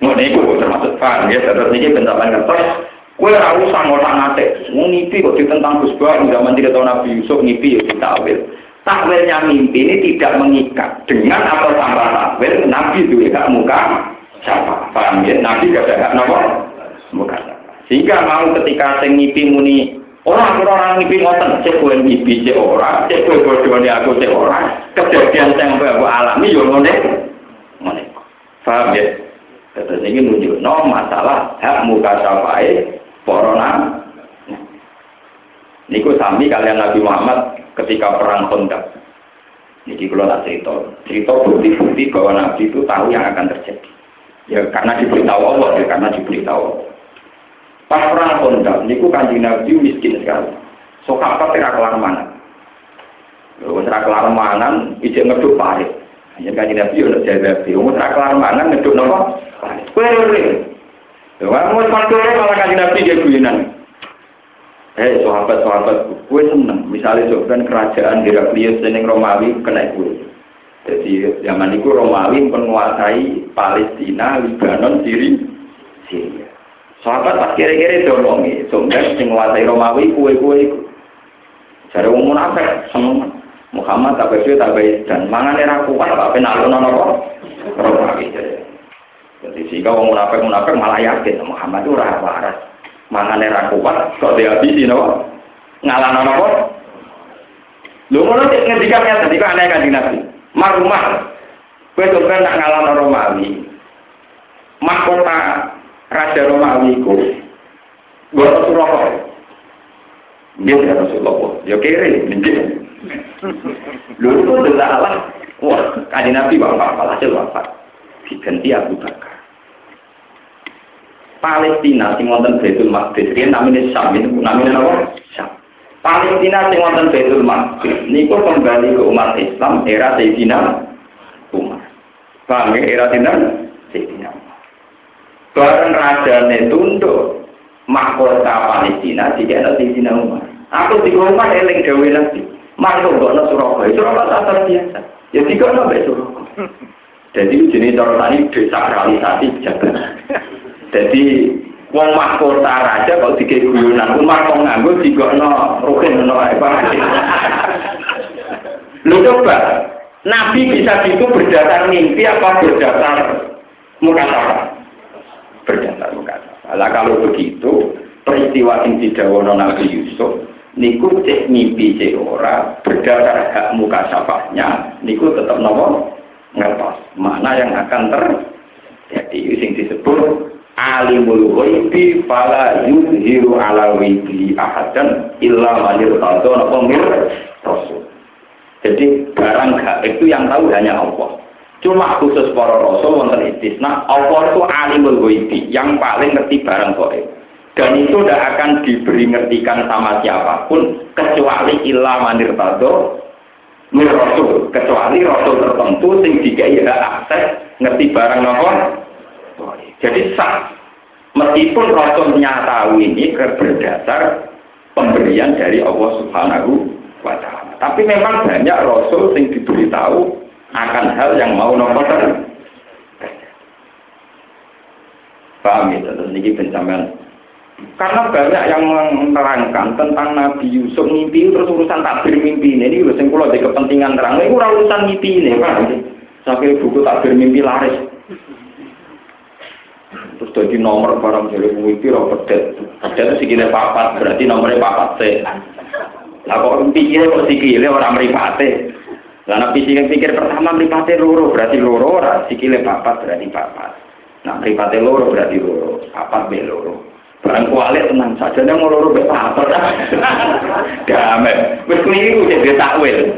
Ngono iku termasuk paham ya? Terus ini bentapan kertas, gue ora usah ngotak ngatek. Mau ngimpi kok ditentang Gus Bah, zaman tidak tahu Nabi Yusuf ngimpi ya ditawil. Takwilnya mimpi ini tidak mengikat dengan atau tanpa takwil, Nabi itu gak muka siapa. Paham ya? Nabi gak ada hak nopo muka sehingga mau ketika sing ngipi muni orang orang ngipi ngoten cek kowe ngipi cek ora, cek kowe bodone aku cek ora. Kejadian sing aku alami yo ngene. Ngene. Paham ya? Terus ini nunjuk no masalah hak muka safai corona. Niku sami kalian Nabi Muhammad ketika perang Khandaq. Jadi kalau tak cerita, cerita bukti-bukti bahwa Nabi itu tahu yang akan terjadi. Ya karena diberitahu Allah, ya karena diberitahu. Pas perang kondak, niku kanjeng Nabi miskin sekali. Sahabat tidak kelar mana. Wong ora kelar mangan, ijek ngeduk parit. Yen kanjeng Nabi yo jawab, wong ora kelar mangan ngeduk napa? Parit. Wah, mau malah kaji nabi dia guyonan. Eh, sahabat-sahabat, gue seneng. Misalnya kan kerajaan Heraklius dan Romawi kena gue. Jadi zaman itu Romawi menguasai Palestina, Lebanon, Syria. Syria. Sahabat pas kira-kira dolongi, sebenarnya yang menguasai Romawi kue-kue itu. Jadi umum munafik seneng. Muhammad tak bersih tak dan mangan era kuat apa penalun nono Romawi. Jadi sehingga orang munafik munafik malah yakin Muhammad itu rasa waras mangane ra kuat kok dihabisi napa ngalana napa lho ngono sik ngendikan ya tadi aneh kan Nabi marumah kowe kan nak ngalana Romawi mahkota raja Romawi ku Gua Suroko. Dia ya Rasulullah. Ya kiri, minjem. Lalu itu adalah, wah, Nabi bapak, hasil bapak. Diganti Abu Bakar. Palestina sing wonten Baitul Maqdis riyen namine Syam niku namine apa? Syam. Palestina sing wonten Baitul Maqdis niku kembali ke umat Islam era Sayyidina Umar. Paham ya era? Sayyidina Umar. Bareng rajane tunduk mahkota Palestina jika ada Sayyidina Umar. Aku di rumah eling gawe nanti. Masuk kok Surabaya. Surabaya tak biasa. Ya tiga sampai Surabaya. Jadi jenis cara tadi desakralisasi jabatan. Jadi wong mahkota raja kok dike guyonan, umar kok nganggo digokno rukin ngono ae Lu coba, Nabi bisa gitu berdasar mimpi apa berdasar muka Berdasar muka Lah kalau begitu, peristiwa yang didawono Nabi Yusuf, niku cek mimpi cek ora, berdasar hak muka safahnya, niku tetap nopo ngertos. Mana yang akan terjadi, yang disebut alimul ghaibi fala yuzhiru ala ghaibi ahadan illa manir tadon apa rasul. Jadi barang gaib itu yang tahu hanya Allah. Cuma khusus para rasul wonten istisna, Allah itu alimul ghaibi, yang paling ngerti barang gaib. Dan itu tidak akan diberi ngertikan sama siapa pun kecuali illa manir tado mir rasul, kecuali rasul tertentu sing dikai akses ngerti barang nopo jadi sah. Meskipun Rasulnya tahu ini berdasar pemberian dari Allah Subhanahu wa taala. Tapi memang banyak rasul yang diberitahu akan hal yang mau nomor Paham ya, tentu ini pencapaian. Karena banyak yang menerangkan tentang Nabi Yusuf mimpi terus urusan takbir mimpi ini, ini urusan kalau ada kepentingan terang, ini urusan mimpi ini, ya? Sampai buku takbir mimpi laris. Terus jadi nomor barang jadi mimpi roh pedet. Pedet itu sikile papat, berarti nomornya papat C. Lah kok pikir kok sikile orang meripate. Lah nek pikir pikir pertama meripate loro, berarti loro sikile papat berarti papat. Nah meripate loro berarti loro, papat be loro. Barang kualik tenang saja, dia mau loro be. Damai, wis keliru jadi takwil.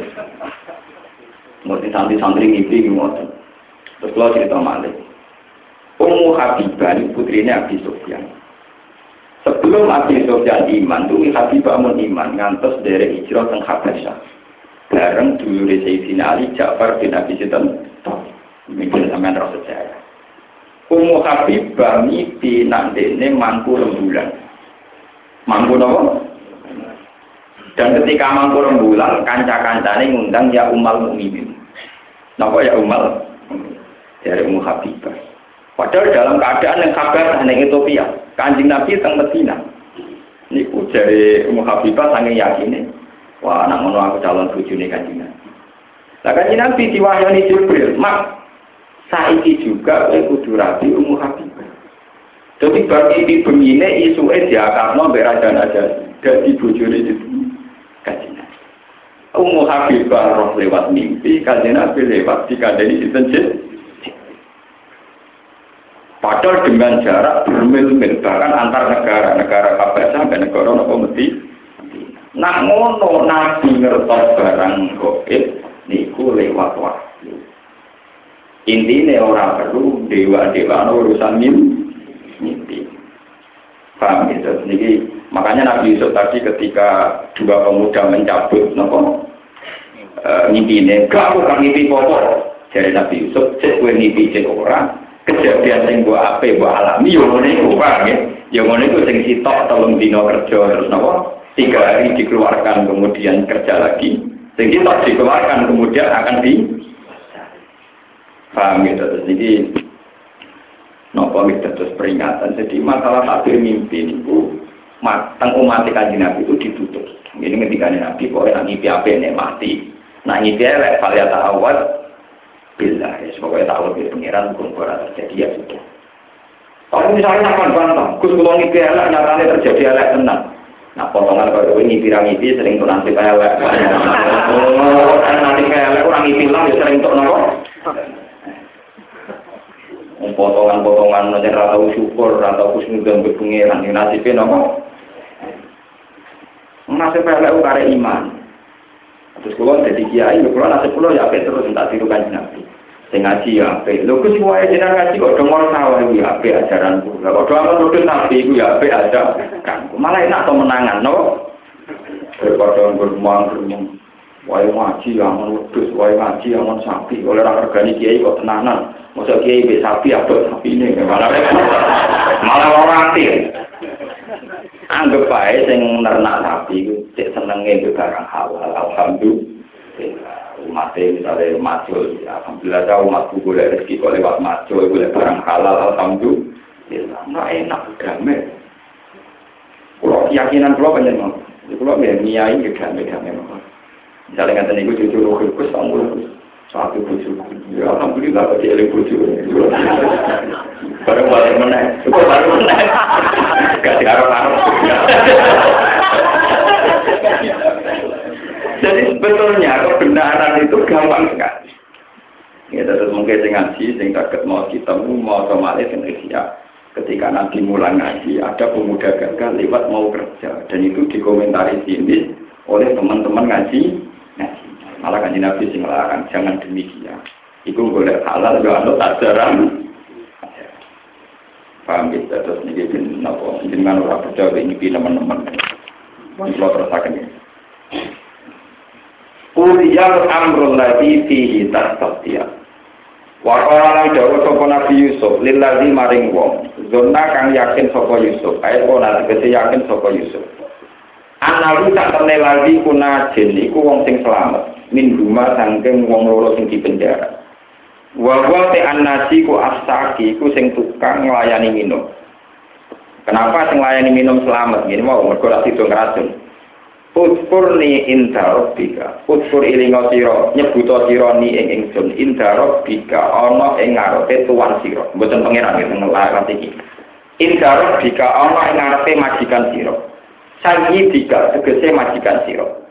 Mesti santri-santri ngipi ngoten. Terus kalau cerita malik. Ummu Habibah putrinya Abi Sufyan. Sebelum Abi Sufyan iman, tuh Habibah mun iman ngantos dari hijrah ke Habasyah. Bareng dulu di Sayyidina Ali Ja'far bin Abi Sidan. Mungkin sampean roh sejarah. Ummu Habibah mimpi ini mangku rembulan. Mangku nopo? Dan ketika mangku rembulan, kanca-kancane ngundang ya umal mukminin. Napa ya umal? Dari Ummu Habibah. Padahal dalam keadaan yang kabar hanya Ethiopia, kanjeng Nabi teng Medina. Niku dari Ummu Habibah sange yakin wah anak aku calon bojone kanjeng Nabi. Lah kanjeng Nabi diwahyani Jibril, "Mak, saiki juga kowe kudu rapi Ummu Habibah." Jadi bagi di bengine isuke diakarno mbek raja-raja dadi bojone itu kanjeng Nabi. Ummu Habibah roh lewat mimpi, kanjeng Nabi lewat dikandani sinten Padahal dengan jarak bermil-mil, bahkan antar negara, negara kabar sampai negara nopo mesti. Nak ngono nabi ngertos barang goib, niku lewat waktu. Intinya orang perlu dewa-dewa urusan mimpi. Paham gitu? Jadi, makanya Nabi Yusuf tadi ketika dua pemuda mencabut nopo mimpi ini, gak bukan mimpi pokok. Jadi Nabi Yusuf, cek gue mimpi cek orang, kejadian sing mbok ape mbok alami yo ngene iku Pak nggih. Yo ngene iku sing sitok telung dino kerja terus napa? Tiga hari dikeluarkan kemudian kerja lagi. Sing sitok dikeluarkan kemudian akan di paham gitu terus jadi nopo gitu terus peringatan. Jadi masalah takdir mimpi itu tentang umat kanji nabi itu ditutup. Ini ketika nabi boleh ngipi apa ini? Mati. Nah ngipi elek kalian awal bila ya semoga tahu lebih pengiran hukum Quran terjadi ya sudah. Kalau misalnya akan bantah kus kalau ngipi elek nyatanya terjadi elek tenang. Nah potongan kalau ini ngipi ngipi sering tuh [LAUGHS] nanti elek. Oh nanti elek orang ngipi lah ya sering tuh nopo potongan-potongan nanya rata syukur, rata kusnudang berpengiran, ini nasibnya nopo. Nasib pelek ukare iman. Terus kalau jadi kiai, kalau nasib kalau ya terus tak tirukan nabi. Sing ngaji ya ape. Lho kus wae jenengan ngaji kok dongol sawah iki ape ajaranku. Lah kok doang nuduh nabi iku ya ape aja. Kan malah enak to menangan, no? Daripada bermuang-bermuang. Wae ngaji aman wedhus, wae ngaji aman sapi. Oleh ra regani kiai kok tenanan. Masa kiai be sapi apa sapi ini malah malah ora aktif. Anggap bae sing nernak sapi iku cek senenge barang halal. Alhamdulillah umat misalnya macul, alhamdulillah jauh umat boleh rezeki kok lewat macul, boleh barang halal, alhamdulillah, nggak enak, damai. Kalau keyakinan kalau banyak mau, kalau ya niai damai damai. Misalnya nggak tahu cucu roh kus, kamu satu bucu, ya alhamdulillah kok dia bucu. Baru balik mana? Baru mana? Gak diharap-harap. Jadi sebetulnya kebenaran itu gampang sekali. Ya, terus mungkin sing ngaji, sing kaget mau kita mau sama yang ya. Ketika nanti mulai ngaji, ada pemuda gagal lewat mau kerja. Dan itu dikomentari sini oleh teman-teman ngaji. Malah ngaji Nabi sing larang, jangan demikian. Itu boleh halal, gak ada ajaran. Paham bisa, terus ini bin, apa, dengan orang percaya ini teman-teman. Kalau terus ya. Kuliyal amrul ladhi fihi tasabtiya. Wa qala dawa sapa Nabi Yusuf lillazi maring wong. Zona kang yakin sapa Yusuf, ayat ora tegese yakin sapa Yusuf. Analu tak temne lagi kuna jin iku wong sing selamat. Min rumah sangking wong loro sing dipenjara. Wa wa te annasi ku asaki ku sing tukang nglayani minum. Kenapa sing nglayani minum selamat? Gini mau mergo ra sido ngracun. Utkur ni inda robbika. Utkur ilinga siro. Nyebuto siro ni ing ingsun. Inda robbika. Ono ing ngarepe tuan siro. Bukan pengiran itu ngelarang ini. Inda robbika. Ono ing ngarepe majikan siro. Sayyidika. Tegese majikan siro.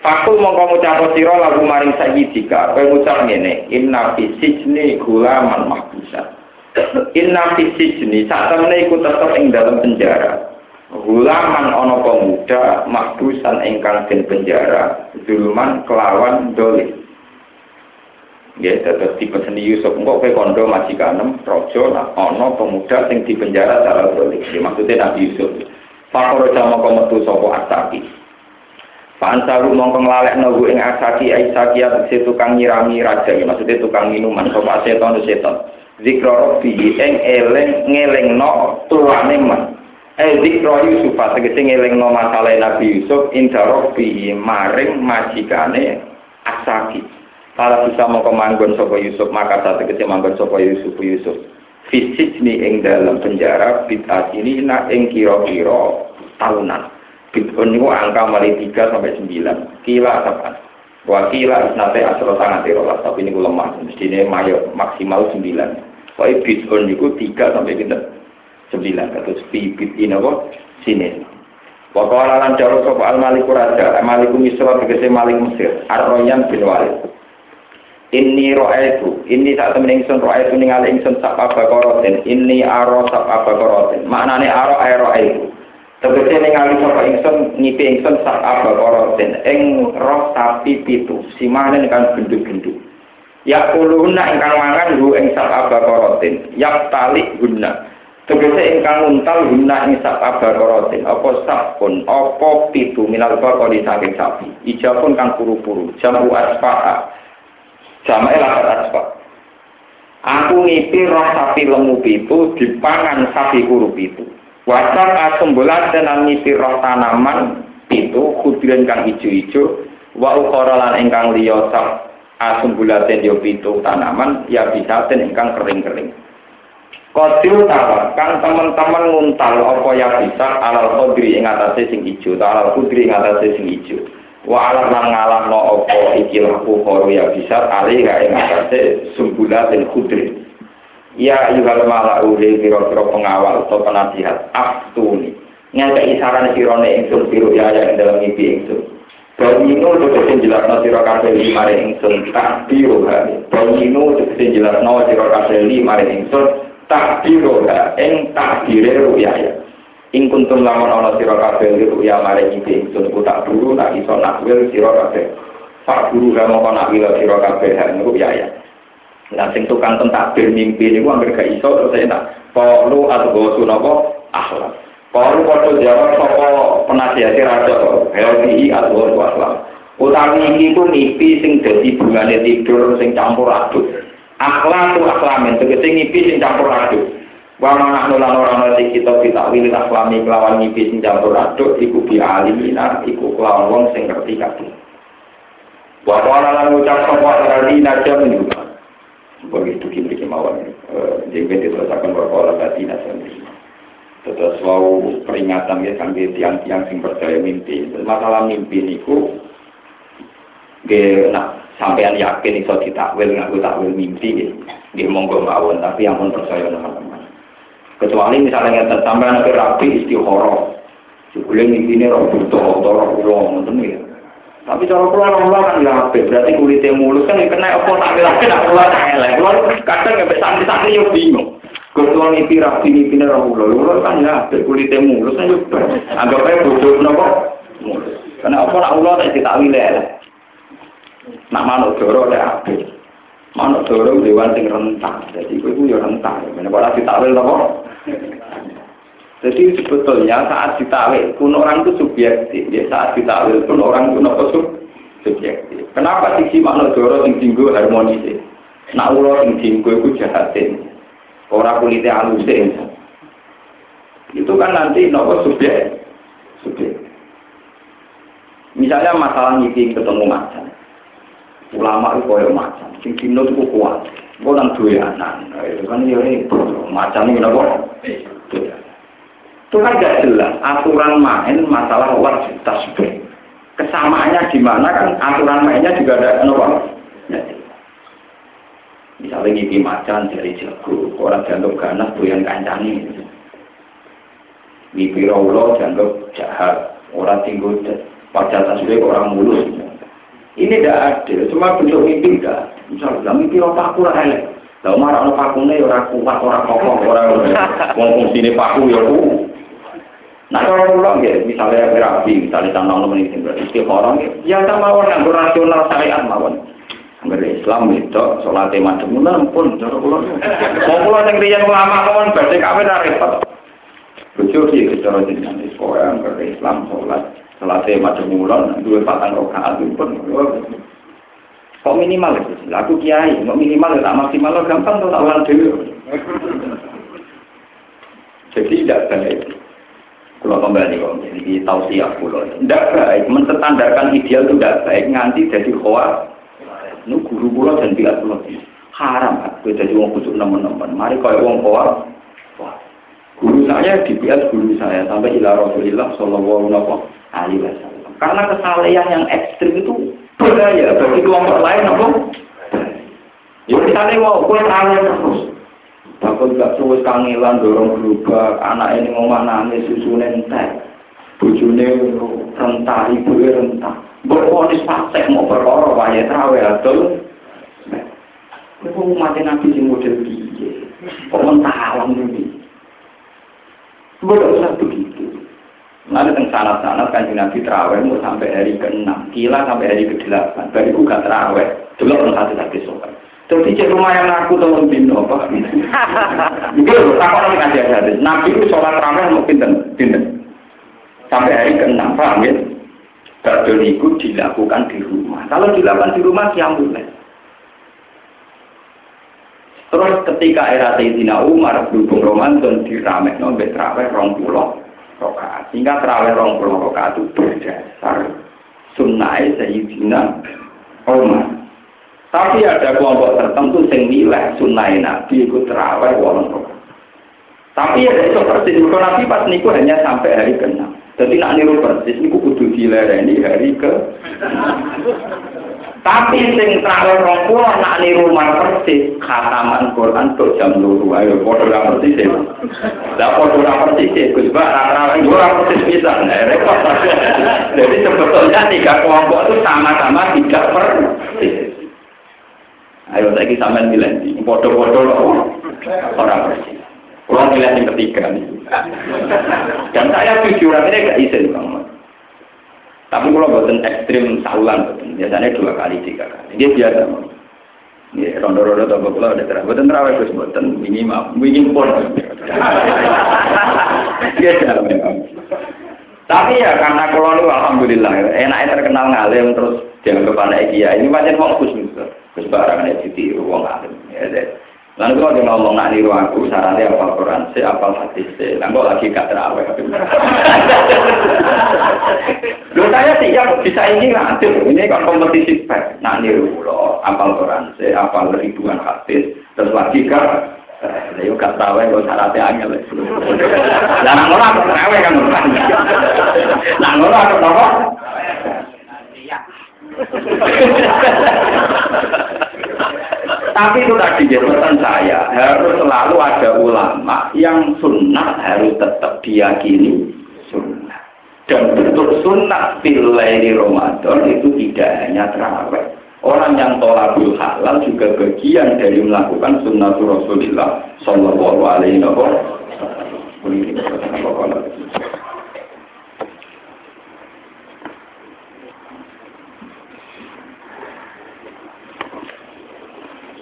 Fakul mongko ngucap siro lagu maring sayyidika. Kau ngucap ngene. Inna fisijni gulaman mahbusan. [CLEARS THROAT] Inna fisijni. Saat temen iku tetep ing dalam penjara. Gulaman ono pemuda makbusan ingkang den penjara zulman kelawan doli. Ya, terus tipe seni Yusuf engkau ke kondo majikanem nah ono pemuda sing di penjara secara doli. Ya, maksudnya Nabi Yusuf. Fakoro jama kometu sopo asaki. Fansaru mongko nglalek nogu ing asaki aisaki ategese tukang nyirami raja ya maksudnya tukang minuman sopo seton seton. Zikro robi ing eleng ngelengno tuane man. Eh zikro Yusuf tegese ngelingno masalah Nabi Yusuf inda rabbi maring majikane Asaki. Kalau bisa mau kemanggon sapa Yusuf maka tegese manggon sapa Yusuf Yusuf. Fisik ni ing dalam penjara bid'at ini nak ing kira-kira tahunan. Bid'un niku angka mulai 3 sampai 9. Kila sapan. Wakila isnate asro sangat rolas tapi ini lemah. Mestinya mayo maksimal 9. Soalnya bid'un niku 3 sampai kita sembilan atau bibit ini apa sini Wakala lan jaro sapa al maliku raja, maliku misra tegese malik Mesir, Ar-Royan bin Walid. Inni ro'aitu, ini tak temen ingsun ro'aitu ningali ingsun sak abakorotin, ini aro sak abakorotin. Maknane aro ae ro'aitu. Tegese ningali sapa ingsun ngipi ingsun sak abakorotin, ing roh sapi pitu, simane kan gendut-gendut. Ya kuluna ingkang mangan hu ing sak abakorotin, yak talik guna. Tegese ingkang untal guna ing sak abakorotin, apa sakun, apa pitu minal bakori saking sapi. Ijapun kang puru-puru, jamu asfa'a. Jamae lakat asfa. Aku ngipi roh sapi lemu pitu dipangan sapi kuru pitu. Wasak asumbulat dan ngipi roh tanaman pitu kudiran kang ijo-ijo wa ukhara lan ingkang liya sak asumbulaten yo pitu tanaman ya bisa ten ingkang kering-kering. Kodil tawar kang teman-teman nguntal apa ya bisa alal kodri ing atase sing ijo, alal kudri ing atase sing ijo. Wa alam lan ngalahno apa iki laku ya bisa ali ga ing atase dan kudri. Ya ayuhal malau le kira-kira pengawal atau penasihat aftuni. Ngake isaran sirone ingsun biru ya yang dalam mimpi ingsun. Bawinu tegese jelasno sira kabeh mare ingsun tak biru ha. Bawinu tegese jelasno sira kabeh mare ingsun tak biru ha ing takdire ruyaya. Ing kuntum lamun ana sira kabeh ruya mare mimpi ingsun ku tak buru nak iso nakwil sira kabeh. Pak guru ga mau nak wila sira kabeh ha ruyaya. Nah sing tukang tentakbir mimpi niku anggere gak iso terus enak. Qalu adghasu napa akhlak. Kalau kau jawab sopo penasihati raja, helmi atau waslam. Utawi ini pun nipi sing jadi bungane tidur sing campur aduk. Akhlak tu akhlamin, tegese ngipi sing campur aduk. Wa mana nulan orang nanti kita kita wilih akhlami kelawan ngipi sing campur aduk, iku bi alimina, iku kelawan wong sing ngerti kabeh. Wa qala lan ucap sapa tadi naja juga. Begitu kini kemauan. Jadi diterusakan berkola tadi naja Terus wow peringatan ya sampai tiang-tiang sing percaya mimpi. Masalah mimpi niku ge nak sampean yakin iso ditakwil ngaku takwil mimpi nggih. Nggih monggo mawon tapi yang pun percaya teman-teman. Kecuali misalnya ngeten sampean ke rapi istihara. Jebule mimpine roh buta atau roh kula ngoten ya. Tapi cara kula ora kan ya apik, berarti kulite mulus kan kena apa tak lagi nak kula elek. Kula kadang nggak santri-santri yo bingung. Ketua ngipi rapi ngipi roh ulo, ulo kan ya, kulitnya mulus kan juga. Anggap aja bodoh nopo. Karena apa nak ulo tak ditakwil ya. Nak manuk doro ada api. Manuk doro dewan sing rentang, jadi itu ya rentang. Mana pada ditakwil nopo. Jadi sebetulnya saat ditakwil pun orang itu subjektif. Ya saat ditakwil pun orang itu nopo subjektif. Kenapa sisi doro sing tinggu harmonis? Nak ulo sing tinggu itu jahatin. Orang kulitnya halus itu kan nanti nopo subjek subjek. Misalnya masalah ngipi ketemu macan. Ulama itu koyo macan. Sing dino itu kuat. Kok nang doyanan itu kan ya ini macan ini nopo itu kan gak jelas aturan main masalah wajib tasbih kesamaannya di mana kan aturan mainnya juga ada nopo Misalnya ngipi macan dari jago, orang jantung ganas yang kancani. Ngipi rawlo jantung jahat, orang tinggal pada tasbih orang mulus. Ini tidak ada, cuma bentuk mimpi tidak. Misalnya, mimpi paku lah elek. Lalu marah no pakune orang kuat, orang kokoh, orang [LAUGHS] sini paku ya ku. Nah kalau pulang ya, misalnya berapi, misalnya tanah lo menit berarti orang ya sama orang yang rasional syariat mawon. Angger Islam itu sholat macam mana pun cara kula. Mau kula sing riyen ulama kawon badhe kabeh ra repot. Bojo iki cara jenengan pokoke angger Islam sholat sholat macam mulon dua patang rakaat pun. Kok minimal itu? Aku kiai, kok minimal tak maksimal gampang tuh tak ulang dulu. Jadi tidak baik. Kalau kembali kok, jadi tausiah pulau. Tidak baik, menstandarkan ideal itu tidak baik, nganti jadi khawatir. Nu guru kula dan pihak kula haram gue jadi uang kusuk nemen-nemen. Mari kaya uang koal. Guru saya pihak guru saya sampai ila Rasulillah Shallallahu Alaihi Wasallam. Karena kesalahan yang ekstrim itu berbahaya bagi kelompok lain apa? Ya misalnya mau kue tahu terus. Takut gak terus kangelan dorong berubah, anak ini mau mana nih susu nentek, bujune rentah, ibu rentah. Berponis pasek mau berkoro wajah trawe atau Itu mati nabi si model piye. Kok mentahalang ini. Usah begitu. Nanti teng sanat-sanat kan nabi terawih mau sampai hari ke-6, kila sampai hari ke-8. Baru gak terawih, dulu orang satu satu sopan. Terus di rumah yang aku tahun bino apa? Itu aku nanti kan dia Nabi itu sholat terawih mau pinter, pinter. Sampai hari ke-6, paham ya? Badol itu dilakukan di rumah. Kalau dilakukan di rumah, siang boleh. Terus ketika era Sayyidina Umar berhubung Ramadan diramek nombek terawih rong pulau rokaat. Sehingga terawih rong pulau rokaat itu berdasar sunnah Sayyidina Umar. Tapi ada kelompok tertentu yang nilai sunnah Nabi ikut terawih rokaat. Tapi ya itu persis, kalau Nabi pas niku hanya sampai hari ke Jadi nak niru persis, niku kudu dilereni hari ke Tapi sing terakhir rong pulau nak niru mar persis khataman Quran tuh jam luru ayo foto ra persis ya. Lah ra persis ya Gus Ba ra ra persis bisa nah repot. Jadi sebetulnya tiga kelompok itu sama-sama tidak persis. Ayo lagi sampean bilang di foto-foto orang persis. Orang bilang yang ketiga nih. Dan saya jujur ini gak izin bang. Tapi kalau buatan ekstrim saulan, biasanya dua kali, tiga kali. Dia biasa. Ya, rondo-rondo atau kalau ada terang. Buatan terawih terus buatan minimal, mungkin pun. Biasa memang. Tapi ya karena kalau alhamdulillah enaknya terkenal ngalim terus jangan kepada dia ini macam mau khusus khusus barang itu ditiru wong ngalim ya deh Lalu kalau dia ngomong nak niru aku, syaratnya apa Quran, si apa hadis, si, kok lagi gak terawih. [LAUGHS] Loh saya siap bisa ini lanjut, ini kan kompetisi pet, nak niru lo, apal Quran, si, apal ribuan hadis, terus lagi Ya yuk gak terawih kok syaratnya angel. Lah nang ora kan. Nang aku apa? Tapi itu tadi jabatan saya harus selalu ada ulama yang sunnah harus tetap diyakini sunnah. Dan bentuk sunnah di Ramadan itu tidak hanya terawih. Orang yang tolabul halal juga bagian dari melakukan sunnah Rasulullah Sallallahu Alaihi Wasallam.